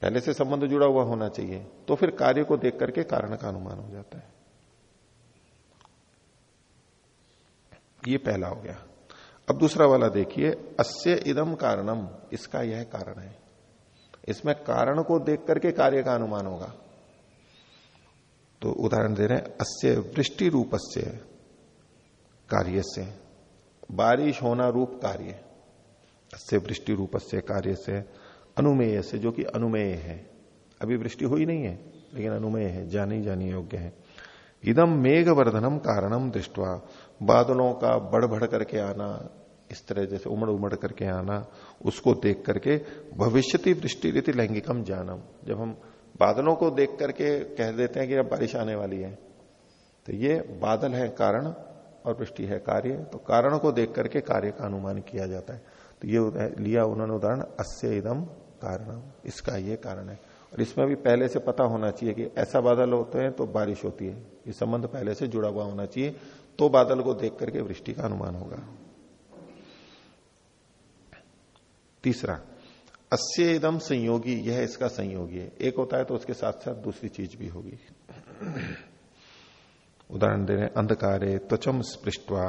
पहले से संबंध जुड़ा हुआ होना चाहिए तो फिर कार्य को देख करके कारण का अनुमान हो जाता है। ये पहला हो गया। अब दूसरा वाला देखिए, अस्य इदम कारणम इसका यह कारण है। इसमें कारण को देख करके कार्य का अनुमान होगा। तो उदाहरण दे रहे हैं, अस्य वृष्टि रूप से कार्य से बारिश होना रूप कार्य, अस्य वृष्टि रूप से कार्य से अनुमेय से जो कि अनुमेय है। अभी वृष्टि हुई नहीं है, लेकिन अनुमेय है, जानी जानी योग्य है। इदम मेघ वर्धनम कारणम दृष्टवा, बादलों का बढ़ बढ़ करके आना इस तरह जैसे उमड़ उमड़ करके आना, उसको देख करके भविष्यति दृष्टि रीति लैंगिकम जानम जब हम बादलों को देख करके कह देते हैं कि अब बारिश आने वाली है तो ये बादल है कारण और वृष्टि है कार्य तो कारण को देख करके कार्य का अनुमान किया जाता है। तो ये लिया उन्होंने उदाहरण, अस्य इदम कारण इसका ये कारण है। और इसमें भी पहले से पता होना चाहिए कि ऐसा बादल होते हैं तो बारिश होती है। ये संबंध पहले से जुड़ा हुआ होना चाहिए तो बादल को देख करके वृष्टि का अनुमान होगा। तीसरा, अस्य इदम संयोगी, यह इसका संयोगी है। एक होता है तो उसके साथ साथ दूसरी चीज़ भी होगी। उदाहरण दे रहे अंधकारे त्वचम स्पृष्टवा,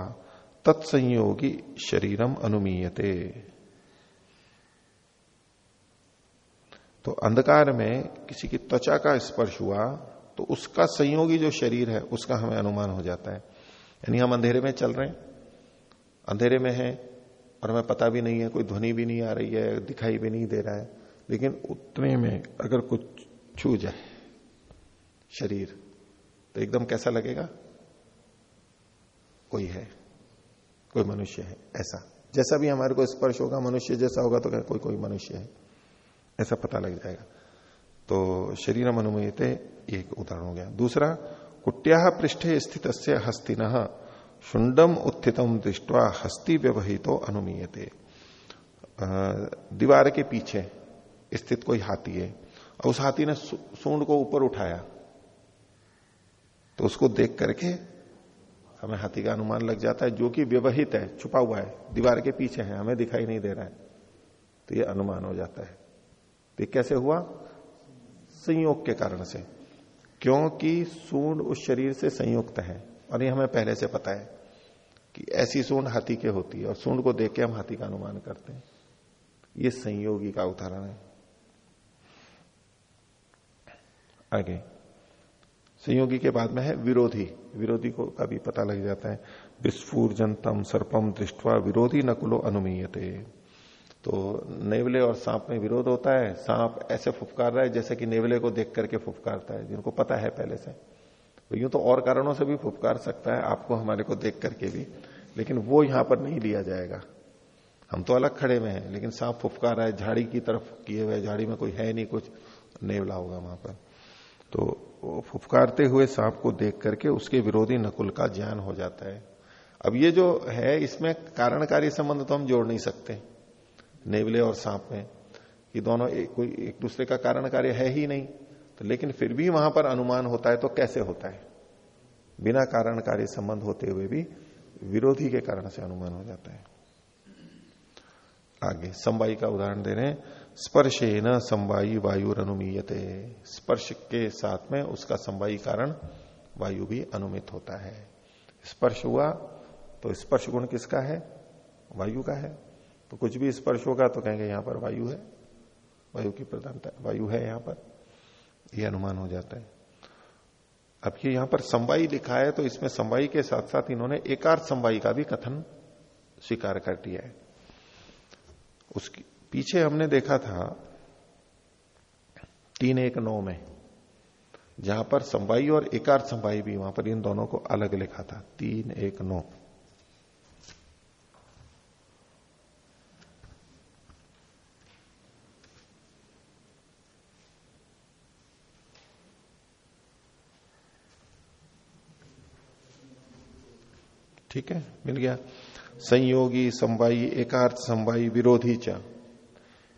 तत्संयोगी शरीरम अनुमीयते। तो अंधकार में किसी की त्वचा का स्पर्श हुआ तो उसका संयोगी जो शरीर है, उसका हमें अनुमान हो जाता है। यानी हम अंधेरे में चल रहे हैं, अंधेरे में है और हमें पता भी नहीं है, कोई ध्वनि भी नहीं आ रही है, दिखाई भी नहीं दे रहा है। लेकिन उतने में अगर कुछ छू जाए शरीर तो एकदम कैसा लगेगा? कोई है, कोई मनुष्य है, ऐसा। जैसा भी हमारे को स्पर्श होगा, मनुष्य जैसा होगा तो कोई कोई मनुष्य है, ऐसा पता लग जाएगा। तो शरीर अनुमयते एक उदाहरण हो गया। दूसरा, कुट्या पृष्ठे स्थित हस्तिन। शुंडम उत्थितम दृष्टवा हस्ती व्यवहितो अनुमीयते। दीवार के पीछे स्थित कोई हाथी है, और उस हाथी ने सूंड को ऊपर उठाया। तो उसको देख करके हमें हाथी का अनुमान लग जाता है, जो कि व्यवहित है, छुपा हुआ है, दीवार के पीछे है, हमें दिखाई नहीं दे रहा है। तो ये अनुमान हो जाता है। तो कैसे हुआ? संयोग के कारण से। क्योंकि सूंड उस शरीर से संयुक्त है, और ये हमें पहले से पता है। कि ऐसी सूंड हाथी के होती है और सूंड को देख के हम हाथी का अनुमान करते हैं। ये संयोगी का उदाहरण है। आगे। संयोगी के बाद में है विरोधी। विरोधी को का भी पता लग जाता है। विस्फूर जनतम सर्पम दृष्टवा विरोधी नकुलो अनुमीयते। तो नेवले और सांप में विरोध होता है। सांप ऐसे फुफकार रहा है जैसे कि नेवले को देख करके फुफकारता है, जिनको पता है पहले से। तो यूँ तो और कारणों से भी फुफकार सकता है आपको हमारे को देख करके भी। लेकिन वो यहाँ पर नहीं लिया जाएगा। हम तो अलग खड़े में हैं लेकिन सांप फुफकार रहा है झाड़ी की तरफ़ किए हुए झाड़ी में कोई है नहीं कुछ नेवला होगा वहाँ पर। तो फुफकारते हुए सांप को देख करके उसके विरोधी नकुल का ज्ञान हो जाता है। अब ये जो है इसमें कारणकारी संबंध तो हम जोड़ नहीं सकते नेवले और सांप में। ये दोनों एक, कोई एक दूसरे का कारण कार्य है ही नहीं। तो लेकिन फिर भी वहाँ पर अनुमान होता है तो कैसे होता है? बिना कारण कार्य संबंध होते हुए भी विरोधी के कारण से अनुमान हो जाता है। आगे संवाई का उदाहरण दे रहे हैं। स्पर्शे न संवाई वायु अनुमीयते स्पर्श के साथ में उसका संवाई कारण वायु भी अनुमित होता है। स्पर्श हुआ तो स्पर्श गुण किसका है? वायु का है। तो कुछ भी स्पर्श होगा तो कहेंगे यहाँ पर वायु है। वायु की प्रधानता वायु है यहाँ पर। यह अनुमान हो जाता है। अब ये यहाँ पर संवाई लिखा है तो इसमें संवाई के साथ साथ इन्होंने एकार्थ संवाई का भी कथन स्वीकार कर दिया है। उसके पीछे हमने देखा था तीन एक नौ में, जहाँ पर संवाई और एकार्थ संवाई भी, वहाँ पर इन दोनों को अलग लिखा था। तीन एक नौ। ठीक है? मिल गया। संयोगी संवाई एकार्थ संवाई विरोधी च।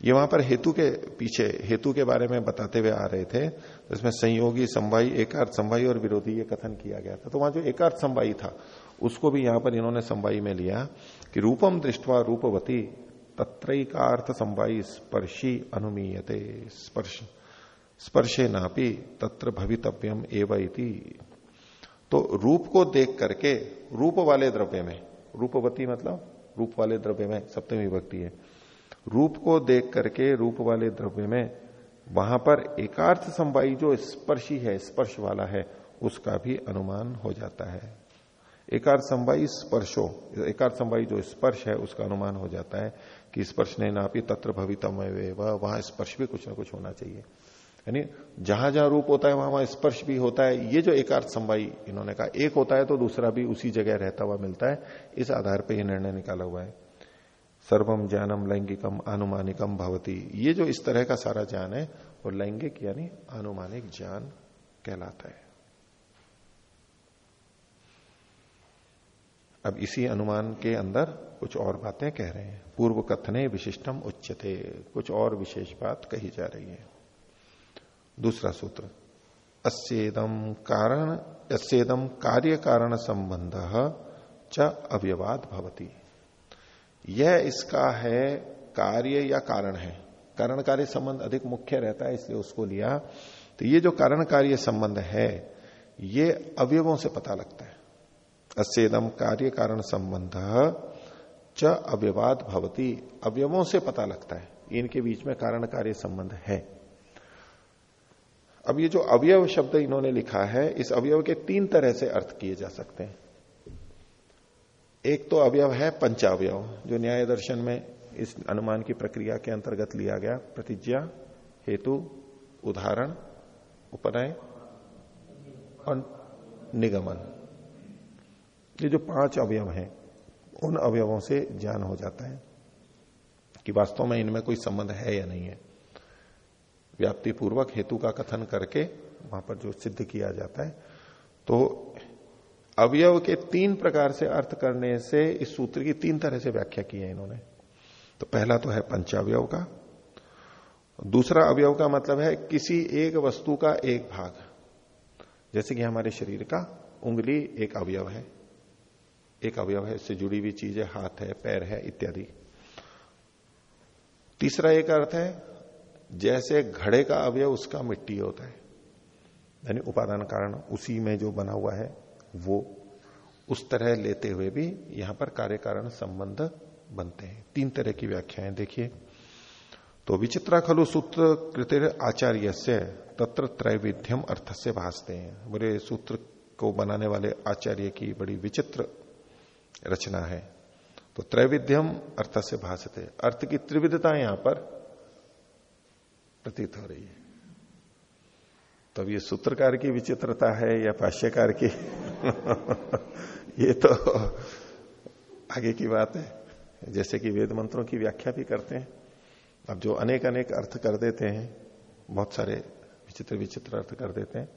ये वहाँ पर हेतु के पीछे, हेतु के बारे में बताते हुए आ रहे थे तो इसमें संयोगी संवाई एकार्थ संवाई और विरोधी ये कथन किया गया था। तो वहाँ जो एकार्थ संवाई था, उसको भी यहाँ पर इन्होंने संवाई में लिया कि रूपम दृष्टवा रूपवती, तत्रैकार्थ संवाई स्पर्शी अनुमीयते, स्पर्श स्पर्शे नापी तत्र भवितव्यम एवं तो रूप को देख करके, रूप वाले द्रव्य में, रूपवती मतलब रूप वाले द्रव्य में, सप्तमी विभक्ति है। रूप को देख करके, रूप वाले द्रव्य में, वहाँ पर एकार्थ संवाई जो स्पर्शी है, स्पर्श वाला है, उसका भी अनुमान हो जाता है। एकार्थ संवाई स्पर्शो, एकार्थ संवाई जो स्पर्श है, उसका अनुमान हो जाता है कि स्पर्श ने नापी तत्र भवितम वहाँ स्पर्श भी कुछ ना कुछ होना चाहिए। यानी जहाँ जहाँ रूप होता है, वहाँ वहाँ स्पर्श भी होता है। ये जो एकार्थ संवाई इन्होंने कहा, एक होता है तो दूसरा भी उसी जगह रहता हुआ मिलता है। इस आधार पर यह निर्णय निकाला हुआ है। सर्वम ज्ञानम लैंगिकम आनुमानिकम भवती। ये जो इस तरह का सारा ज्ञान है, वो लैंगिक यानी आनुमानिक ज्ञान कहलाता है। अब इसी अनुमान के अंदर कुछ और बातें कह रहे हैं। पूर्व कथने विशिष्टम उच्चते कुछ और विशेष बात कही जा रही है। दूसरा सूत्र। अस्ेदम कारण अस्ेदम कार्य कारण संबंध च अव्यवाद भवती। यह इसका है कार्य या कारण है। कारण कार्य संबंध अधिक मुख्य रहता है, इसलिए उसको लिया। तो ये जो कारण कार्य संबंध है, ये अवयवों से पता लगता है। अस्ेदम कार्य कारण संबंध च अव्यवाद भवती। अवयवों से पता लगता है। इनके बीच में कारण कार्य संबंध है। अब ये जो अवयव शब्द इन्होंने लिखा है, इस अवयव के तीन तरह से अर्थ किए जा सकते हैं। एक तो अवयव है पंचावयव, जो न्याय दर्शन में इस अनुमान की प्रक्रिया के अंतर्गत लिया गया, प्रतिज्ञा, हेतु, उदाहरण, उपनय और निगमन। ये जो पाँच अवयव हैं, उन अवयवों से ज्ञान हो जाता है कि वास्तव में इनमें कोई संबंध है या नहीं है। व्याप्ति पूर्वक हेतु का कथन करके वहाँ पर जो सिद्ध किया जाता है। तो अवयव के तीन प्रकार से अर्थ करने से इस सूत्र की तीन तरह से व्याख्या की है इन्होंने। तो पहला तो है पंचावयव का। दूसरा अवयव का मतलब है किसी एक वस्तु का एक भाग। जैसे कि हमारे शरीर का उंगली एक अवयव है। एक अवयव है, इससे जुड़ी हुई चीज़ है हाथ है, पैर है, इत्यादि। तीसरा एक अर्थ है जैसे घड़े का अवयव उसका मिट्टी होता है। यानी उपादान कारण उसी में जो बना हुआ है, वो उस तरह लेते हुए भी यहाँ पर कार्य कारण संबंध बनते हैं। तीन तरह की व्याख्याएँ देखिए। तो विचित्रा खलु सूत्र कृतिर आचार्य से तत्र त्रैविध्यम अर्थ से भासते हैं। बोले सूत्र को बनाने वाले आचार्य की बड़ी विचित्र रचना है। तो त्रैविध्यम अर्थ से भाषते अर्थ की त्रिविधता यहाँ पर प्रतीत हो रही है। तब ये सूत्रकार की विचित्रता है या भाष्यकार की? ये तो आगे की बात है। जैसे कि वेद मंत्रों की व्याख्या भी करते हैं। अब जो अनेक अनेक अर्थ कर देते हैं, बहुत सारे विचित्र विचित्र अर्थ कर देते हैं।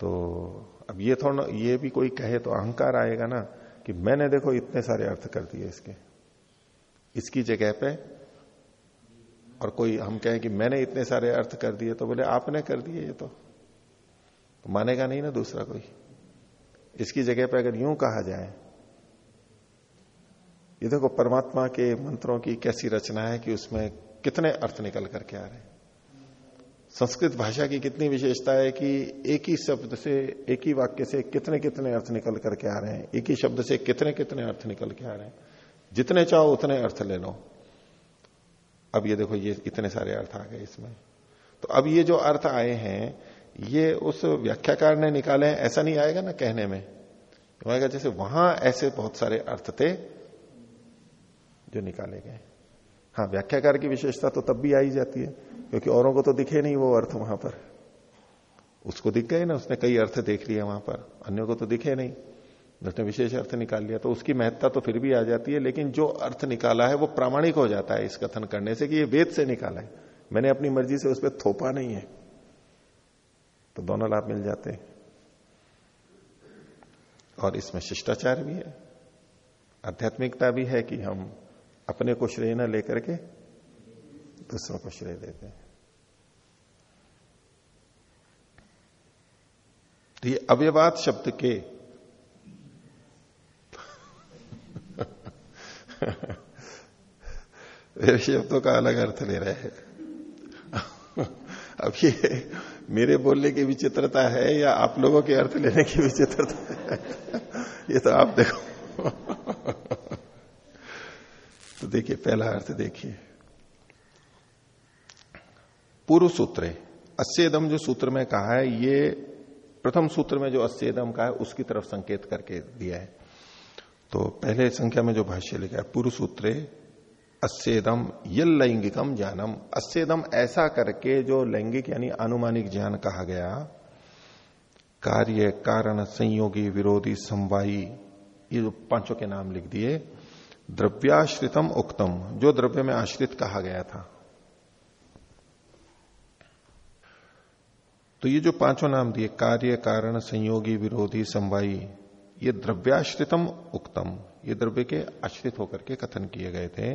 तो अब ये थोड़ा ये भी कोई कहे तो अहंकार आएगा ना कि मैंने देखो इतने सारे अर्थ कर दिए इसके। इसकी जगह पे और कोई हम कहें कि मैंने इतने सारे अर्थ कर दिए तो बोले आपने कर दिए ये तो, तो मानेगा नहीं ना दूसरा कोई? इसकी जगह पर अगर यूँ कहा जाए ये देखो परमात्मा के मंत्रों की कैसी रचना है कि उसमें कितने अर्थ निकल करके आ रहे हैं। संस्कृत भाषा की कितनी विशेषता है कि एक ही शब्द से एक ही वाक्य से कितने कितने अर्थ निकल करके आ रहे हैं। एक ही शब्द से कितने कितने अर्थ निकल के आ रहे हैं। जितने चाहो उतने अर्थ ले लो। अब ये देखो, ये इतने सारे अर्थ आ गए इसमें। तो अब ये जो अर्थ आए हैं, ये उस व्याख्याकार ने निकाले हैं, ऐसा नहीं आएगा ना कहने में। आएगा जैसे वहाँ ऐसे बहुत सारे अर्थ थे जो निकाले गए। हाँ व्याख्याकार की विशेषता तो तब भी आई जाती है, क्योंकि औरों को तो दिखे नहीं वो अर्थ वहाँ पर। उसको दिख गए ना, उसने कई अर्थ देख लिया वहाँ पर, अन्यों को तो दिखे नहीं। उसने विशेष अर्थ निकाल लिया तो उसकी महत्ता तो फिर भी आ जाती है, लेकिन जो अर्थ निकाला है, वो प्रामाणिक हो जाता है इस कथन करने से कि ये वेद से निकाला है। मैंने अपनी मर्ज़ी से उस पर थोपा नहीं है तो दोनों लाभ मिल जाते हैं। और इसमें शिष्टाचार भी है, आध्यात्मिकता भी है कि हम अपने को श्रेय न लेकर के दूसरों को श्रेय देते हैं। तो ये अव्यवाद शब्द के शब्दों का अलग अर्थ ले रहे हैं। अब ये मेरे बोलने की विचित्रता है या आप लोगों के अर्थ लेने की विचित्रता है? ये तो आप देखो। तो देखिए, पहला अर्थ देखिए। पूर्व सूत्र अस्सेदम जो सूत्र में कहा है, ये प्रथम सूत्र में जो अस्सेदम का है, उसकी तरफ़ संकेत करके दिया है। तो पहले संख्या में जो भाष्य लिखा है पूर्व सूत्रे अस्सेदम यल लैंगिकम ज्ञानम। अस्सेदम ऐसा करके जो लैंगिक यानी अनुमानिक ज्ञान कहा गया, कार्य, कारण, संयोगी, विरोधी, समवायी, ये जो पाँचों के नाम लिख दिए, द्रव्याश्रितम उक्तम, जो द्रव्य में आश्रित कहा गया था। तो ये जो पाँचों नाम दिए, कार्य, कारण, संयोगी, विरोधी, समवायी ये द्रव्याश्रितम उक्तम। ये द्रव्य के आश्रित होकर के कथन किए गए थे।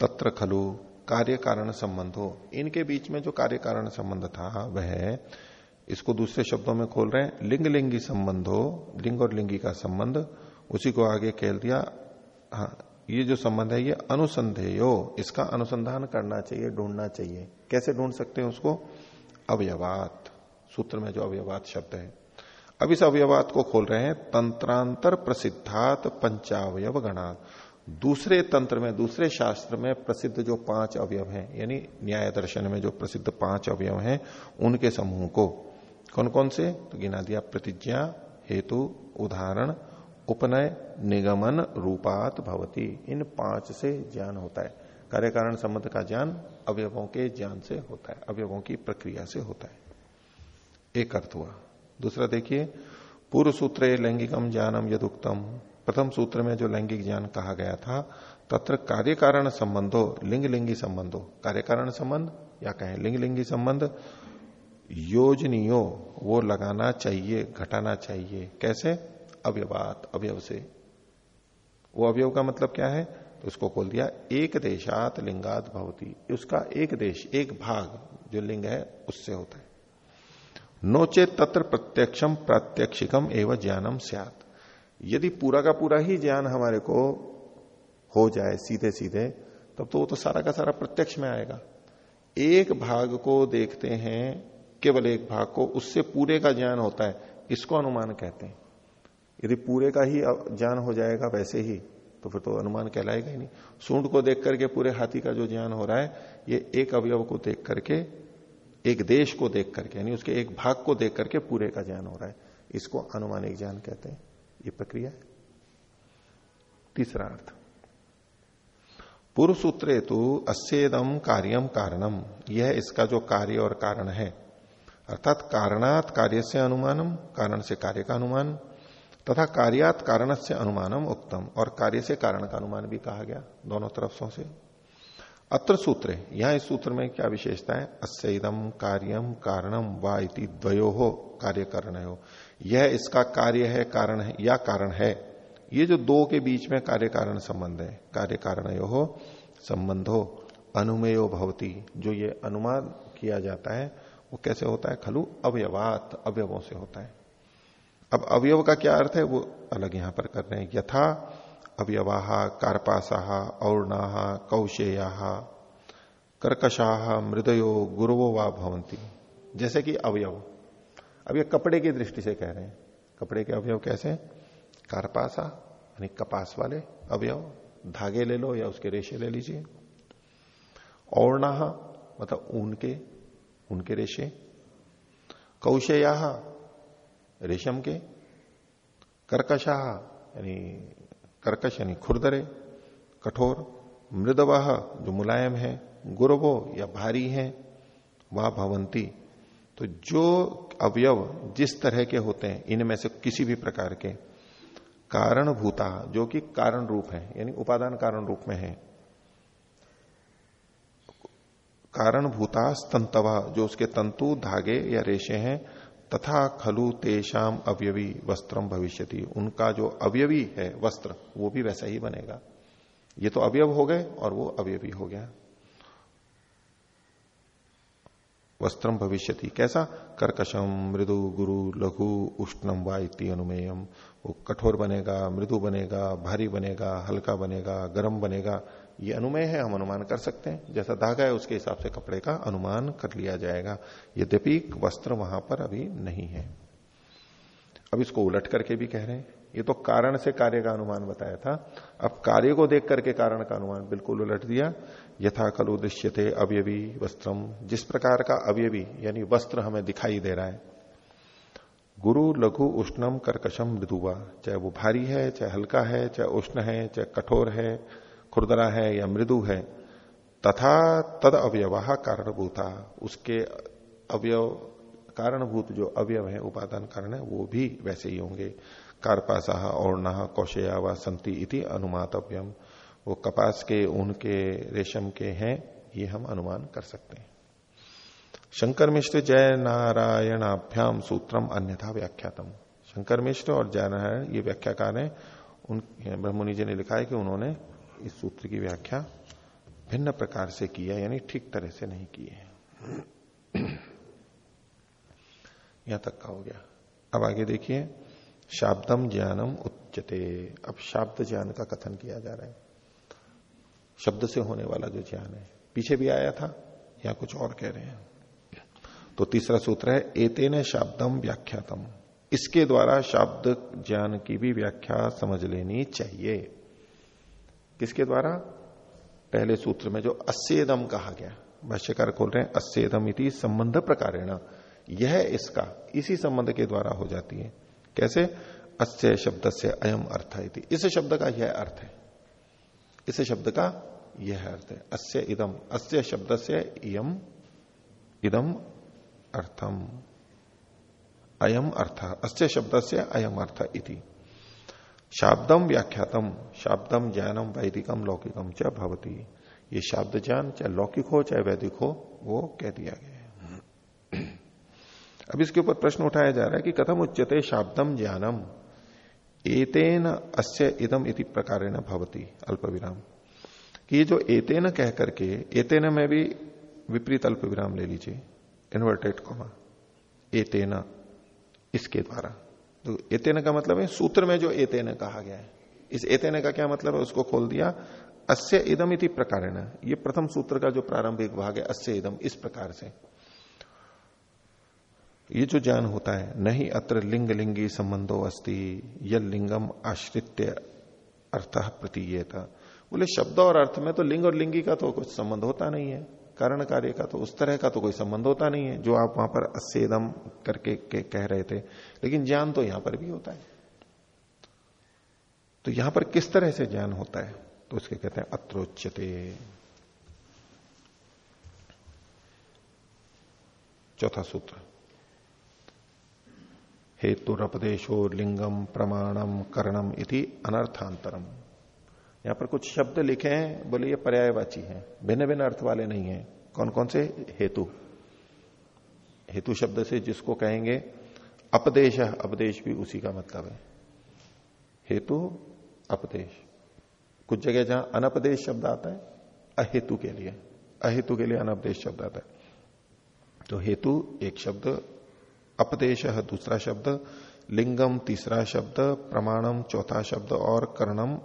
तत्र खलु कार्य कारण संबंध। हो इनके बीच में जो कार्य कारण संबंध था, वह इसको दूसरे शब्दों में खोल रहे हैं लिंग लिंगी संबंध। हो लिंग और लिंगी का संबंध, उसी को आगे खेल दिया। हाँ ये जो संबंध है, ये अनुसंधेयो। इसका अनुसंधान करना चाहिए, ढूंढना चाहिए। कैसे ढूंढ सकते हैं उसको? अवयवात। सूत्र में जो अवयवात शब्द है। अब इस अवयवाद को खोल रहे हैं, तंत्रांतर प्रसिद्धात पंचावयव गणात। दूसरे तंत्र में, दूसरे शास्त्र में प्रसिद्ध जो पाँच अवयव हैं, यानी न्याय दर्शन में जो प्रसिद्ध पाँच अवयव हैं, उनके समूह को। कौन कौन से? तो गिना दिया प्रतिज्ञा, हेतु, उदाहरण, उपनय, निगमन, रूपात भवती। इन पाँच से ज्ञान होता है। कार्य कारण संबंध का ज्ञान अवयवों के ज्ञान से होता है, अवयवों की प्रक्रिया से होता है। एक अर्थ हुआ। दूसरा देखिए, पूर्व सूत्र लैंगिकम ज्ञानम यदुक्तम। प्रथम सूत्र में जो लैंगिक ज्ञान कहा गया था, तत्र कार्य कारण संबंधो लिंग लिंगी संबंधो। कार्य कारण संबंध, या कहें लिंग लिंगी संबंध, योजनियो, वो लगाना चाहिए, घटाना चाहिए। कैसे? अव्यवात अवयव से। वो अवयव का मतलब क्या है? तो उसको खोल दिया, एक देशात लिंगात भवती। उसका एक देश, एक भाग जो लिंग है, उससे होता है। नोचे तत्र प्रत्यक्षम प्रात्यक्षिकम एवं ज्ञानम सियात। यदि पूरा का पूरा ही ज्ञान हमारे को हो जाए सीधे सीधे, तब तो वो तो सारा का सारा प्रत्यक्ष में आएगा। एक भाग को देखते हैं, केवल एक भाग को, उससे पूरे का ज्ञान होता है, इसको अनुमान कहते हैं। यदि पूरे का ही ज्ञान हो जाएगा वैसे ही तो फिर तो अनुमान कहलाएगा ही नहीं। सूंड को देख करके पूरे हाथी का जो ज्ञान हो रहा है, ये एक अवयव को देख करके एक देश को देख करके, यानी उसके एक भाग को देख करके पूरे का ज्ञान हो रहा है। इसको अनुमानिक ज्ञान कहते हैं। ये प्रक्रिया है। तीसरा अर्थ। पूर्व सूत्रे तो अस्ेदम कार्यम कारणम यह इसका जो कार्य और कारण है। अर्थात कारणात कार्य से अनुमानम, कारण से कार्य का अनुमान, तथा कार्यात कारण से अनुमानम उत्तम और कार्य से कारण का अनुमान भी कहा गया, दोनों तरफों से। अत्र सूत्र यहाँ इस सूत्र में क्या विशेषता है? अस्दम कार्यम कारणम वा इति द्वयो हो कार्य करण हो यह इसका कार्य है, कारण है, या कारण है? ये जो दो के बीच में कार्य कारण संबंध है कार्य कारण हो संबंधो अनुमेयो भवती। जो ये अनुमान किया जाता है, वो कैसे होता है? खलु अवयवात, अवयवों से होता है। अब अवयव का क्या अर्थ है? वो अलग यहाँ पर कर रहे हैं। यथा अवयवाहा, कार्पासाहा, और्णाहा कौशेया कर्कशाह, मृदयो, गुरुवो वा भवंती जैसे कि अवयव। अब ये कपड़े की दृष्टि से कह रहे हैं। कपड़े के अवयव कैसे? कारपासा, यानी कपास वाले अवयव। धागे ले लो या उसके रेशे ले लीजिए। औरना मतलब ऊन के उनके रेशे। कौशया रेशम के। कर्कशाह, यानी कर्कश यानी खुरदरे, कठोर मृदवाह जो मुलायम है, गुरवो या भारी है, वह भवंती। तो जो अवयव जिस तरह के होते हैं, इनमें से किसी भी प्रकार के कारण भूता जो कि कारण रूप है, यानी उपादान कारण रूप में है कारण भूता स्तंतवा, जो उसके तंतु, धागे या रेशे हैं तथा खलु तेषाम अवयवी वस्त्रम भविष्यति। उनका जो अवयवी है वस्त्र, वो भी वैसा ही बनेगा। ये तो अवयव हो गए और वो अवयवी हो गया। वस्त्रम भविष्यति। कैसा? कर्कशम मृदु, गुरु, लघु उष्णम वा इति अनुमेयम। वो कठोर बनेगा, मृदु बनेगा, भारी बनेगा, हल्का बनेगा, गर्म बनेगा। ये अनुमेय है, हम अनुमान कर सकते हैं। जैसा धागा है, उसके हिसाब से कपड़े का अनुमान कर लिया जाएगा। यद्यपि वस्त्र वहाँ पर अभी नहीं है। अब इसको उलट करके भी कह रहे हैं। ये तो कारण से कार्य का अनुमान बताया था। अब कार्य को देख करके कारण का अनुमान बिल्कुल उलट दिया। यथा कलु दृश्यते अवयवी वस्त्रम। जिस प्रकार का अवयवी, यानी वस्त्र हमें दिखाई दे रहा है। गुरु लघु उष्णम कर्कशम मृदुवा। चाहे वो भारी है, चाहे हल्का है, चाहे उष्ण है, चाहे कठोर है खुरदरा है या मृदु है, तथा तद अवयवाह कारणभूता। उसके अवयव, कारणभूत जो अवयव है, उपादान कारण है, वो भी वैसे ही होंगे। कार्पासाह और कौशया व संति इति अनुमातव्यम। वो कपास के, ऊन के, रेशम के हैं, ये हम अनुमान कर सकते हैं। शंकर मिश्र जय नारायणाभ्याम सूत्रम अन्यथा व्याख्यातम। शंकर मिश्र और जय नारायण ये व्याख्याकार है, उन ब्रह्मनि जी ने लिखा है कि उन्होंने इस सूत्र की व्याख्या भिन्न प्रकार से की है, यानी ठीक तरह से नहीं की है। यहाँ तक का हो गया। अब आगे देखिए, शाब्दम ज्ञानम उच्चते अब शाब्द ज्ञान का कथन किया जा रहा है। शब्द से होने वाला जो ज्ञान है, पीछे भी आया था या कुछ और कह रहे हैं। तो तीसरा सूत्र है, एतेन शाब्दम व्याख्यातम। इसके द्वारा शाब्द ज्ञान की भी व्याख्या समझ लेनी चाहिए। किसके द्वारा? पहले सूत्र में जो अस्सेदम कहा गया। भाष्यकार खोल रहे हैं अस्सेदम इति संबंध प्रकार यह इसका, इसी संबंध के द्वारा हो जाती है। कैसे? अस्य शब्द से अयम अर्थ है इस शब्द का यह अर्थ है। इस शब्द का यह अर्थ है। अस्य इदम, अस्य शब्द से इम इदम अर्थम। अयम अर्थ, अस्य शब्द से अयम अर्थ इति। शाब्दम व्याख्यातम शाब्दम ज्ञानम वैदिकम लौकिकम च भवती। ये शाब्द ज्ञान, चाहे लौकिक हो, चाहे वैदिक हो, वो कह दिया गया है। अब इसके ऊपर प्रश्न उठाया जा रहा है कि कथम उच्चते शाब्दम ज्ञानम एतेन अस्य इदम इति प्रकार भवती अल्प विराम कि ये जो एतेन कह करके, एतेन में भी विपरीत अल्प विराम ले लीजिए, इन्वर्टेड कोमा, एतेन, इसके द्वारा। तो एतेन का मतलब है, सूत्र में जो एतेन कहा गया है, इस एतेन का क्या मतलब है, उसको खोल दिया, अस्य इदम इति प्रकार ये प्रथम सूत्र का जो प्रारंभिक भाग है, अस्य इदम, इस प्रकार से। ये जो ज्ञान होता है, नहीं अत्र लिंग लिंगी संबंधो अस्ति यह लिंगम आश्रित्य अर्थ प्रतीयता। बोले, शब्द और अर्थ में तो लिंग और लिंगी का तो कुछ संबंध होता नहीं है। कारण कार्य का तो उस तरह का तो कोई संबंध होता नहीं है, जो आप वहाँ पर अस्सेदम करके के, कह रहे थे। लेकिन ज्ञान तो यहाँ पर भी होता है। तो यहाँ पर किस तरह से ज्ञान होता है? तो उसके कहते हैं, अत्रोच्यते। चौथा सूत्र। हेतुरपदेशो लिंगम प्रमाणम करणम इति अनर्थांतरम। यहाँ पर कुछ शब्द लिखे हैं, बोले, ये पर्यायवाची हैं। भिन्न भिन्न अर्थ वाले नहीं है। कौन कौन से? हेतु। हेतु शब्द से जिसको कहेंगे, अपदेश अपदेश भी उसी का मतलब है। हेतु, अपदेश। कुछ जगह जहाँ अनपदेश शब्द आता है, अहेतु के लिए। अहेतु के लिए अनपदेश शब्द आता है। तो हेतु एक शब्द, अपदेश दूसरा शब्द, लिंगम तीसरा शब्द, प्रमाणम चौथा शब्द और कर्णम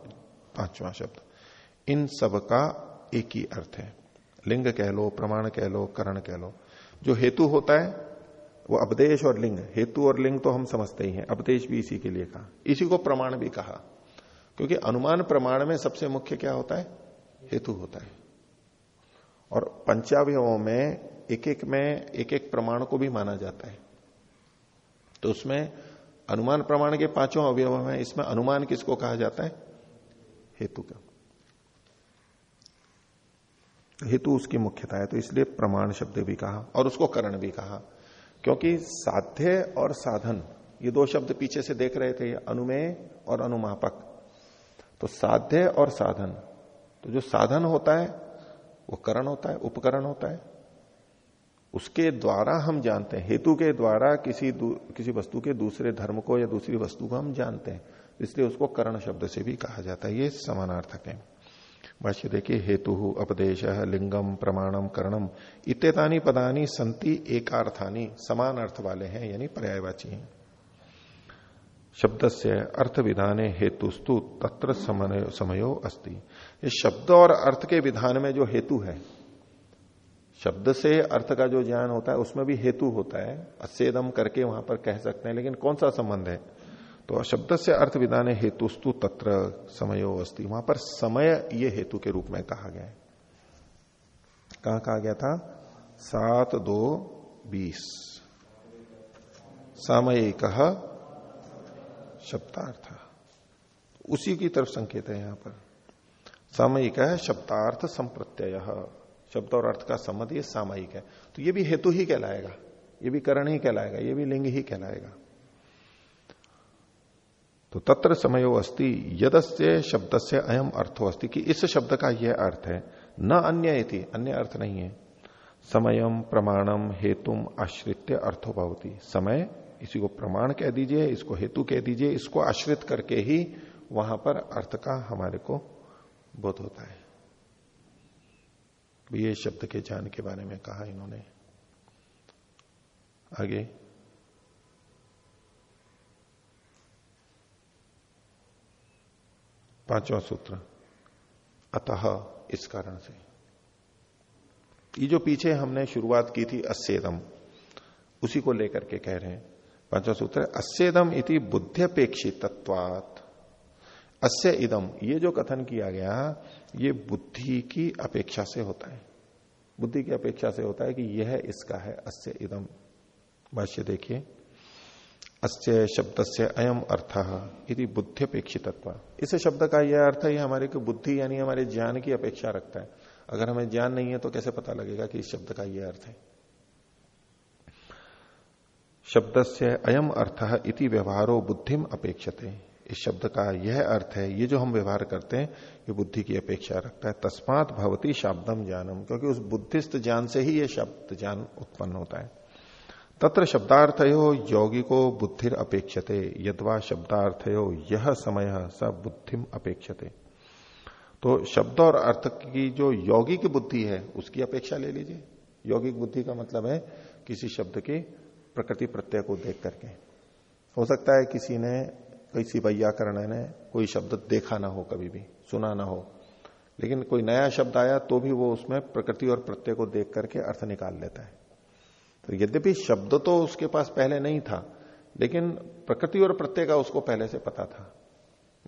पांचवा शब्द। इन सब का एक ही अर्थ है। लिंग कह लो, प्रमाण कह लो, करण कह लो। जो हेतु होता है, वो अपदेश और लिंग। हेतु और लिंग तो हम समझते ही हैं। अपदेश भी इसी के लिए कहा। इसी को प्रमाण भी कहा। क्योंकि अनुमान प्रमाण में सबसे मुख्य क्या होता है? हेतु होता है। और पंचावयों में एक एक में एक एक प्रमाण को भी माना जाता है। तो उसमें अनुमान प्रमाण के पाँचों अवयव में इसमें अनुमान किसको कहा जाता है? हेतु का। हेतु उसकी मुख्यता है तो इसलिए प्रमाण शब्द भी कहा और उसको करण भी कहा, क्योंकि साध्य और साधन, ये दो शब्द पीछे से देख रहे थे, अनुमेय और अनुमापक। तो साध्य और साधन तो जो साधन होता है, वो करण होता है, उपकरण होता है। उसके द्वारा हम जानते हैं, हेतु के द्वारा किसी किसी वस्तु के दूसरे धर्म को या दूसरी वस्तु को हम जानते हैं। इसलिए उसको करण शब्द से भी कहा जाता है। ये समानार्थक है। भाष्य देखिए, हेतु, उपदेश लिंगम प्रमाणम करणम इत्यतानी पदानी संति एकार्थानी समान अर्थ वाले हैं, यानी पर्यायवाची हैं। शब्द से अर्थ विधाने हेतुस्तु तत्र समयो अस्ति। ये शब्द और अर्थ के विधान में जो हेतु है, शब्द से अर्थ का जो ज्ञान होता है, उसमें भी हेतु होता है। अस्सेदम करके वहाँ पर कह सकते हैं, लेकिन कौन सा संबंध है? तो शब्द से अर्थ विधान हेतुस्तु तत्र समयो अस्ति। वहाँ पर समय ये हेतु के रूप में कहा गया है। कहा कहा गया था? सात, दो, बीस। सामयिक शब्दार्थ। उसी की तरफ़ संकेत है यहाँ पर। सामयिक है शब्दार्थ संप्रत्यय। शब्द और अर्थ का संबंध ये सामयिक है। तो ये भी हेतु ही कहलाएगा। ये भी करण ही कहलाएगा। ये भी लिंग ही कहलाएगा। तो तत्र समयो अस्ति, यदस्य शब्द से अयम अर्थो अस्ति कि इस शब्द का यह अर्थ है। न अन्य थी अन्य अर्थ नहीं है। समयम प्रमाणम हेतुम आश्रित्य अर्थो भवती। समय इसी को प्रमाण कह दीजिए, इसको हेतु कह दीजिए, इसको आश्रित करके ही वहाँ पर अर्थ का हमारे को बोध होता है। ये शब्द के ज्ञान के बारे में कहा इन्होंने। आगे। पांचवा सूत्र। अतः इस कारण से। ये जो पीछे हमने शुरुआत की थी अस्सेदम उसी को लेकर के कह रहे हैं। पांचवा सूत्र अस्सेदम इति बुद्धिपेक्षित तत्वात अस्य इदम, ये जो कथन किया गया, ये बुद्धि की अपेक्षा से होता है। बुद्धि की अपेक्षा से होता है कि यह इसका है, अस्य इदम। भाष्य देखिए। अस्य शब्द से अयम अर्थ यदि बुद्धिपेक्षित इस शब्द का यह अर्थ है हमारे को बुद्धि यानी हमारे ज्ञान की अपेक्षा रखता है। अगर हमें ज्ञान नहीं है तो कैसे पता लगेगा कि इस शब्द का यह अर्थ है? शब्द से अयम अर्थ इति व्यवहारो बुद्धिम अपेक्षते। इस शब्द का यह अर्थ है, ये जो हम व्यवहार करते हैं, ये बुद्धि की अपेक्षा रखता है। तस्मात भवती शाब्दम ज्ञानम, क्योंकि उस बुद्धिस्त ज्ञान से ही ये शब्द ज्ञान उत्पन्न होता है। तत्र शब्दार्थयो यौगी को बुद्धिर अपेक्षते यदवा शब्दार्थयो यह समय स बुद्धिम अपेक्षते। तो शब्द और अर्थ की जो यौगिक बुद्धि है, उसकी अपेक्षा ले लीजिए। यौगिक बुद्धि का मतलब है किसी शब्द की प्रकृति प्रत्यय को देख करके। हो सकता है किसी ने, किसी वैयाकरण ने कोई शब्द देखा ना हो कभी भी, सुना ना हो। लेकिन कोई नया शब्द आया तो भी वो उसमें प्रकृति और प्रत्यय को देख करके अर्थ निकाल लेता है। तो यद्यपि शब्द तो उसके पास पहले नहीं था, लेकिन प्रकृति और प्रत्यय का उसको पहले से पता था।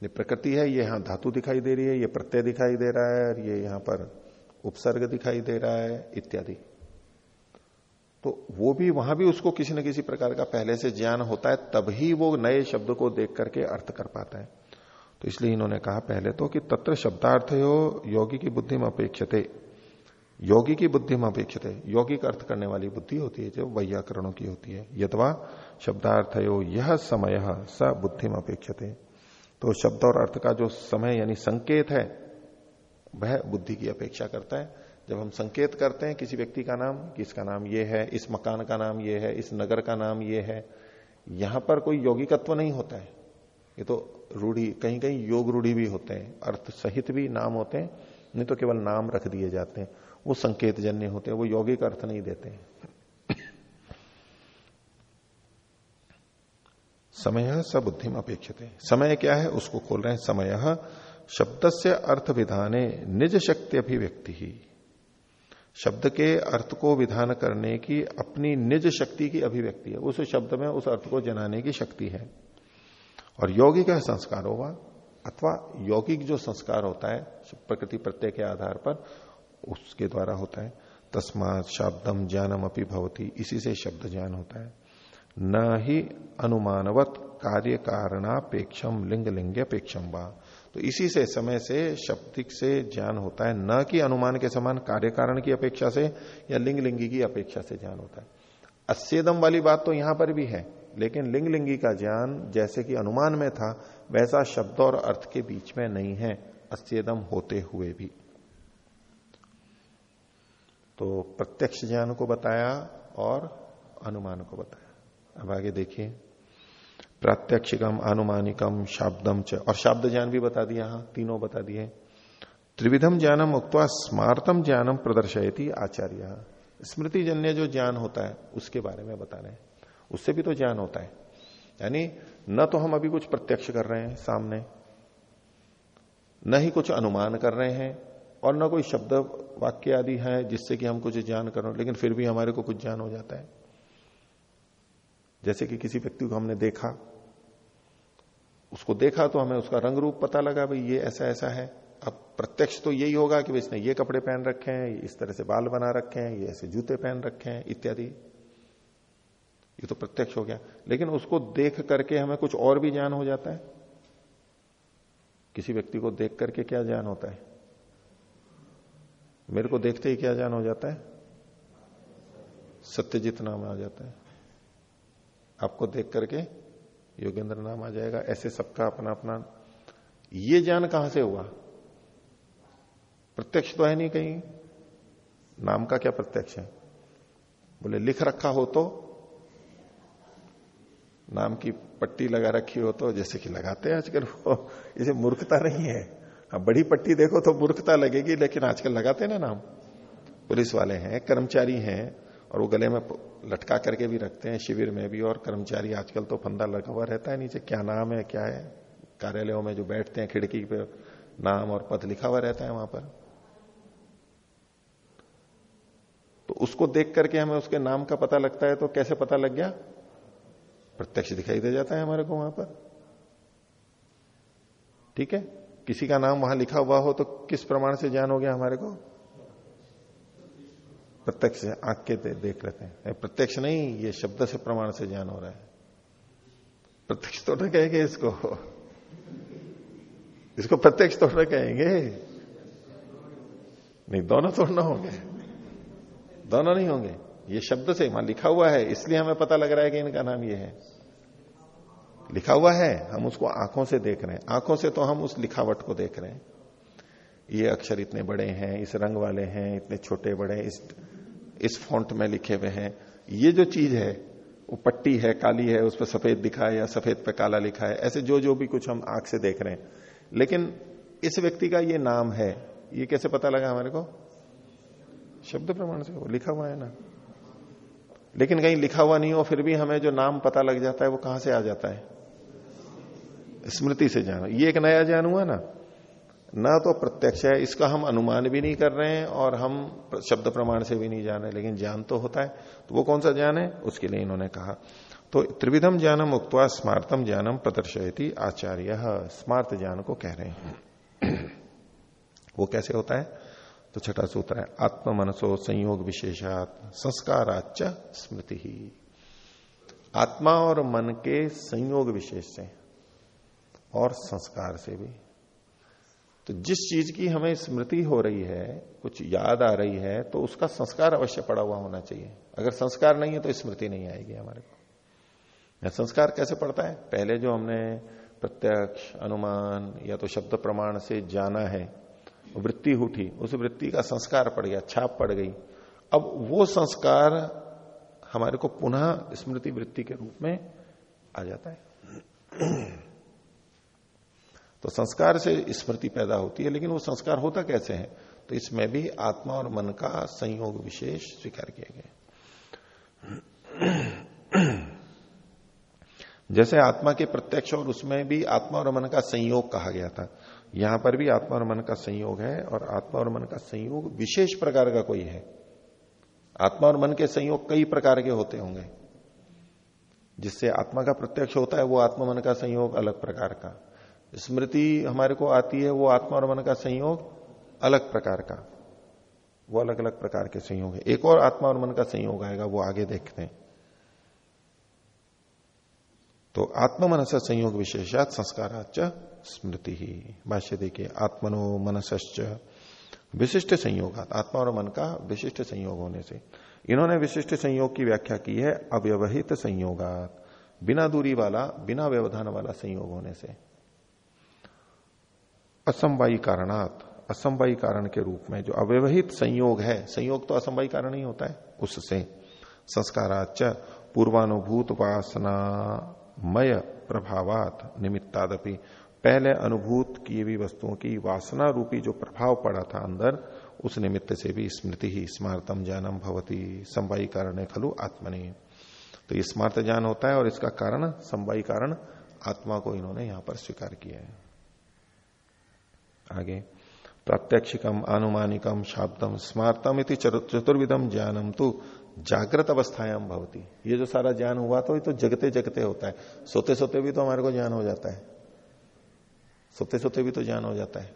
ये प्रकृति है, ये यहाँ धातु दिखाई दे रही है, ये प्रत्यय दिखाई दे रहा है, और ये यहाँ पर उपसर्ग दिखाई दे रहा है, इत्यादि। तो वो भी, वहाँ भी उसको किसी न किसी प्रकार का पहले से ज्ञान होता है, तभी वो नए शब्द को देख करके अर्थ कर पाता है। तो इसलिए इन्होंने कहा पहले तो कि तत्र शब्दार्थ हो, योगी की बुद्धि में अपेक्षते। योगी की बुद्धि में अपेक्षते योगिक अर्थ करने वाली बुद्धि होती है, जो वैयाकरणों की होती है। यथवा शब्दार्थ हो यह समय स बुद्धि में अपेक्षित। है तो शब्द और अर्थ का जो समय यानी संकेत है, वह बुद्धि की अपेक्षा करता है। जब हम संकेत करते हैं किसी व्यक्ति का नाम, कि इसका नाम ये है, इस मकान का नाम ये है, इस नगर का नाम ये है, यहाँ पर कोई यौगिकत्व नहीं होता है। ये तो रूढ़ी कहीं कहीं योग रूढ़ी भी होते हैं। अर्थ सहित भी नाम होते हैं, नहीं तो केवल नाम रख दिए जाते हैं। वो संकेत जन्य होते हैं, वो यौगिक अर्थ नहीं देते हैं। समय स बुद्धि में अपेक्षित। है समय क्या है? उसको खोल रहे हैं। समय शब्द से अर्थ विधाने निज शक्ति अभिव्यक्ति ही शब्द के अर्थ को विधान करने की अपनी निज शक्ति की अभिव्यक्ति है। उस शब्द में उस अर्थ को जनाने की शक्ति है। और यौगिक संस्कार होगा अथवा यौगिक जो संस्कार होता है, प्रकृति प्रत्यय के आधार पर उसके द्वारा होता है। तस्मात शब्दम ज्ञानम अपनी भवती। इसी से शब्द ज्ञान होता है। न ही अनुमानवत कार्य कारणापेक्षम लिंग लिंग अपेक्षम वा। तो इसी से समय से शब्दिक से ज्ञान होता है। न कि अनुमान के समान कार्य कारण की अपेक्षा से या लिंग लिंगी की अपेक्षा से ज्ञान होता है। अस्सेदम वाली बात तो यहाँ पर भी है। लेकिन लिंग लिंगी का ज्ञान जैसे कि अनुमान में था, वैसा शब्द और अर्थ के बीच में नहीं है। अस्सेदम होते हुए भी। तो प्रत्यक्ष ज्ञान को बताया और अनुमान को बताया। अब आगे देखिए। प्रात्यक्षिकम, अनुमानिकम, शाब्दम च। और शाब्द ज्ञान भी बता दिया हाँ तीनों बता दिए। त्रिविधम ज्ञानम उक्तवा स्मार्तम ज्ञानम प्रदर्शयती आचार्य। स्मृति जन्य जो ज्ञान होता है, उसके बारे में बता रहे हैं उससे भी तो ज्ञान होता है। यानी, न तो हम अभी कुछ प्रत्यक्ष कर रहे हैं सामने, न ही कुछ अनुमान कर रहे हैं। और न कोई शब्द वाक्य आदि है जिससे कि हम कुछ ज्ञान करो, लेकिन फिर भी हमारे को कुछ ज्ञान हो जाता है। जैसे कि किसी व्यक्ति को हमने देखा, उसको देखा तो हमें उसका रंग रूप पता लगा, भाई ये ऐसा ऐसा है। अब प्रत्यक्ष तो यही होगा कि इसने ये कपड़े पहन रखे हैं, इस तरह से बाल बना रखे हैं, ये ऐसे जूते पहन रखे हैं, इत्यादि। ये तो प्रत्यक्ष हो गया। लेकिन उसको देख करके हमें कुछ और भी ज्ञान हो जाता है। किसी व्यक्ति को देख करके क्या ज्ञान होता है? मेरे को देखते ही क्या ज्ञान हो जाता है? सत्यजित नाम आ जाता है। आपको देख करके योगेंद्र नाम आ जाएगा। ऐसे सबका अपना अपना। ये ज्ञान कहाँ से हुआ? प्रत्यक्ष तो है नहीं कहीं। नाम का क्या प्रत्यक्ष है? बोले, लिख रखा हो तो नाम की पट्टी लगा रखी हो तो जैसे कि लगाते हैं आजकल वो। इसे मूर्खता नहीं है। अब बड़ी पट्टी देखो तो मूर्खता लगेगी, लेकिन आजकल लगाते ना नाम। पुलिस वाले हैं, कर्मचारी हैं, और वो गले में लटका करके भी रखते हैं, शिविर में भी, और कर्मचारी आजकल तो फंदा लगा हुआ रहता है नीचे। क्या नाम है, क्या है? कार्यालयों में जो बैठते हैं, खिड़की पे नाम और पद लिखा हुआ रहता है वहाँ पर। तो उसको देख करके हमें उसके नाम का पता लगता है तो कैसे पता लग गया? प्रत्यक्ष दिखाई दे जाता है हमारे को वहाँ पर। ठीक है? किसी का नाम वहाँ लिखा हुआ हो तो किस प्रमाण से ज्ञान हो गया हमारे को? प्रत्यक्ष आँख के दे, देख लेते हैं। प्रत्यक्ष नहीं ये शब्द से प्रमाण से ज्ञान हो रहा है। प्रत्यक्ष तो कहेंगे इसको। इसको प्रत्यक्ष तो कहेंगे। नहीं दोनों ना होंगे। दोनों नहीं होंगे। ये शब्द से वहाँ लिखा हुआ है इसलिए हमें पता लग रहा है कि इनका नाम ये है। लिखा हुआ है, हम उसको आँखों से देख रहे हैं। आँखों से तो हम उस लिखावट को देख रहे हैं। ये अक्षर इतने बड़े हैं, इस रंग वाले हैं, इतने छोटे बड़े, इस इस फॉन्ट में लिखे हुए हैं। ये जो चीज़ है, वो पट्टी है, काली है, उस पर सफ़ेद दिखा है या सफ़ेद पे काला लिखा है, ऐसे जो जो भी कुछ हम आँख से देख रहे हैं। लेकिन इस व्यक्ति का ये नाम है, ये कैसे पता लगा हमारे को? शब्द प्रमाण से, वो लिखा हुआ है ना। लेकिन कहीं लिखा हुआ नहीं हो, फिर भी हमें जो नाम पता लग जाता है, वो कहाँ से आ जाता है? स्मृति से जाना। ये एक नया ज्ञान हुआ ना। ना तो प्रत्यक्ष है, इसका हम अनुमान भी नहीं कर रहे हैं और हम शब्द प्रमाण से भी नहीं जान रहे, लेकिन ज्ञान तो होता है। तो वो कौन सा ज्ञान है? उसके लिए इन्होंने कहा। तो त्रिविधम ज्ञानम उक्तवा स्मार्तम ज्ञानम प्रदर्शयती आचार्य। स्मार्त ज्ञान को कह रहे हैं। वो कैसे होता है? तो छठा सूत्र है आत्म मनसो संयोग विशेषात संस्काराच स्मृति। ही आत्मा और मन के संयोग विशेष से। और संस्कार से भी। तो जिस चीज़ की हमें स्मृति हो रही है, कुछ याद आ रही है तो उसका संस्कार अवश्य पड़ा हुआ होना चाहिए। अगर संस्कार नहीं है तो स्मृति नहीं आएगी हमारे को। संस्कार कैसे पड़ता है? पहले जो हमने प्रत्यक्ष, अनुमान, या तो शब्द प्रमाण से जाना है, वृत्ति उठी, उस वृत्ति का संस्कार पड़ गया, छाप पड़ गई। अब वो संस्कार हमारे को पुनः स्मृति वृत्ति के रूप में आ जाता है। तो संस्कार से स्मृति पैदा होती है, लेकिन वो संस्कार होता कैसे है? तो इसमें भी आत्मा और मन का संयोग विशेष स्वीकार किया गया जैसे आत्मा के प्रत्यक्ष और उसमें भी आत्मा और मन का संयोग कहा गया था। यहाँ पर भी आत्मा और मन का संयोग है, और आत्मा और मन का संयोग विशेष प्रकार का कोई है। आत्मा और मन के संयोग कई प्रकार के होते होंगे। जिससे आत्मा का प्रत्यक्ष होता है, वो आत्मा मन का संयोग अलग प्रकार का। स्मृति हमारे को आती है, वो आत्मा और मन का संयोग अलग प्रकार का। वो अलग अलग प्रकार के संयोग है। एक और आत्मा और मन का संयोग आएगा, वो आगे देखते हैं। तो आत्म मनस संयोग विशेषात संस्काराच स्मृति। ही भाष्य देखिए, आत्मनो मनसश्च विशिष्ट संयोग आत्मा और मन का विशिष्ट संयोग होने से। इन्होंने विशिष्ट संयोग की व्याख्या की है, अव्यवहित संयोगात। बिना दूरी वाला, बिना व्यवधान वाला संयोग होने से। असंवाई कारणात असंवाई कारण के रूप में जो अव्यवहित संयोग है, संयोग तो असंवाई कारण ही होता है, उससे संस्काराच पूर्वानुभूत वासना मय प्रभावात निमित्तादपि। पहले अनुभूत किए हुई वस्तुओं की वासना रूपी जो प्रभाव पड़ा था अंदर, उस निमित्त से भी स्मृति ही स्मार्तम ज्ञानम भवती संवाई कारण खलु आत्मनि। तो ये स्मार्त ज्ञान होता है और इसका कारण संवाई कारण आत्मा को इन्होंने यहाँ पर स्वीकार किया है। आगे। प्रत्यक्षिकम, आनुमानिकम, शाब्दम, स्मार्तम इति चतुर्विधम ज्ञानम तो जागृत अवस्थायाम भवती। ये जो सारा ज्ञान हुआ तो ये तो जगते जगते होता है। सोते सोते भी तो हमारे को ज्ञान हो जाता है। सोते सोते भी तो ज्ञान हो जाता है।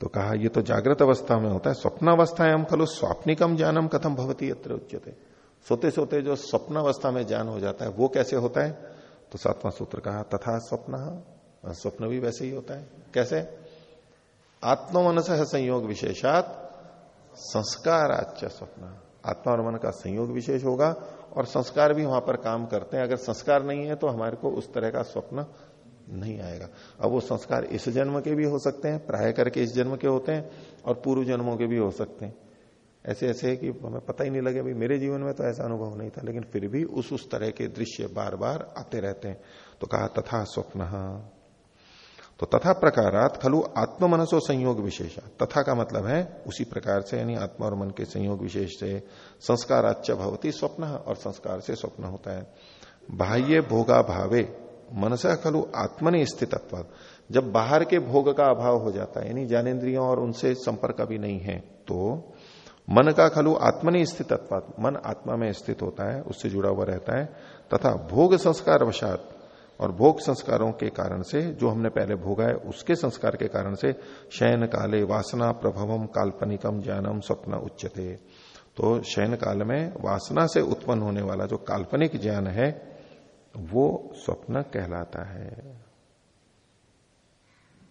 तो कहा, ये तो जागृत अवस्था में होता है। स्वप्न स्वप्नावस्थायाम खलो स्वाप्निकम ज्ञानम कथम भवती अत्र उच्चते सोते सोते जो स्वप्न अवस्था में ज्ञान हो जाता है, वो कैसे होता है? तो सातवां सूत्र कहा, तथा स्वप्न स्वप्न भी वैसे ही होता है। कैसे? आत्मनस संयोग विशेषात संस्कार आच्य स्वप्न। आत्मा और मन का संयोग विशेष होगा और संस्कार भी वहाँ पर काम करते हैं। अगर संस्कार नहीं है तो हमारे को उस तरह का स्वप्न नहीं आएगा। अब वो संस्कार इस जन्म के भी हो सकते हैं, प्राय करके इस जन्म के होते हैं और पूर्व जन्मों के भी हो सकते हैं। ऐसे ऐसे है कि हमें पता ही नहीं लगे, भाई मेरे जीवन में तो ऐसा अनुभव नहीं था, लेकिन फिर भी उस उस तरह के दृश्य बार बार आते रहते हैं। तो कहा तथा स्वप्न। तो तथा प्रकारात खलु आत्म मनसो संयोग विशेष। तथा का मतलब है, उसी प्रकार से, यानी आत्मा और मन के संयोग विशेष से संस्काराच्य भवती स्वप्न, और संस्कार से स्वप्न होता है। बाह्य भोगा भावे मनसा खलु आत्मनि स्थित जब बाहर के भोग का अभाव हो जाता है, यानी ज्ञानेन्द्रियों और उनसे संपर्क अभी नहीं है तो मन का खलु आत्मनि स्थित मन आत्मा में स्थित होता है, उससे जुड़ा हुआ रहता है, तथा भोग संस्कार वशात और भोग संस्कारों के कारण से, जो हमने पहले भोगा है, उसके संस्कार के कारण से शयन काले वासना प्रभवम काल्पनिकम ज्ञानम स्वप्न उच्चते तो शयन काल में वासना से उत्पन्न होने वाला जो काल्पनिक ज्ञान है, वो स्वप्न कहलाता है।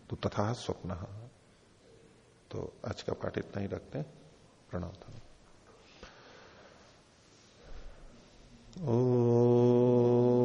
तो तथा स्वप्न। तो आज का पाठ इतना ही रखते हैं। प्रणाम ओ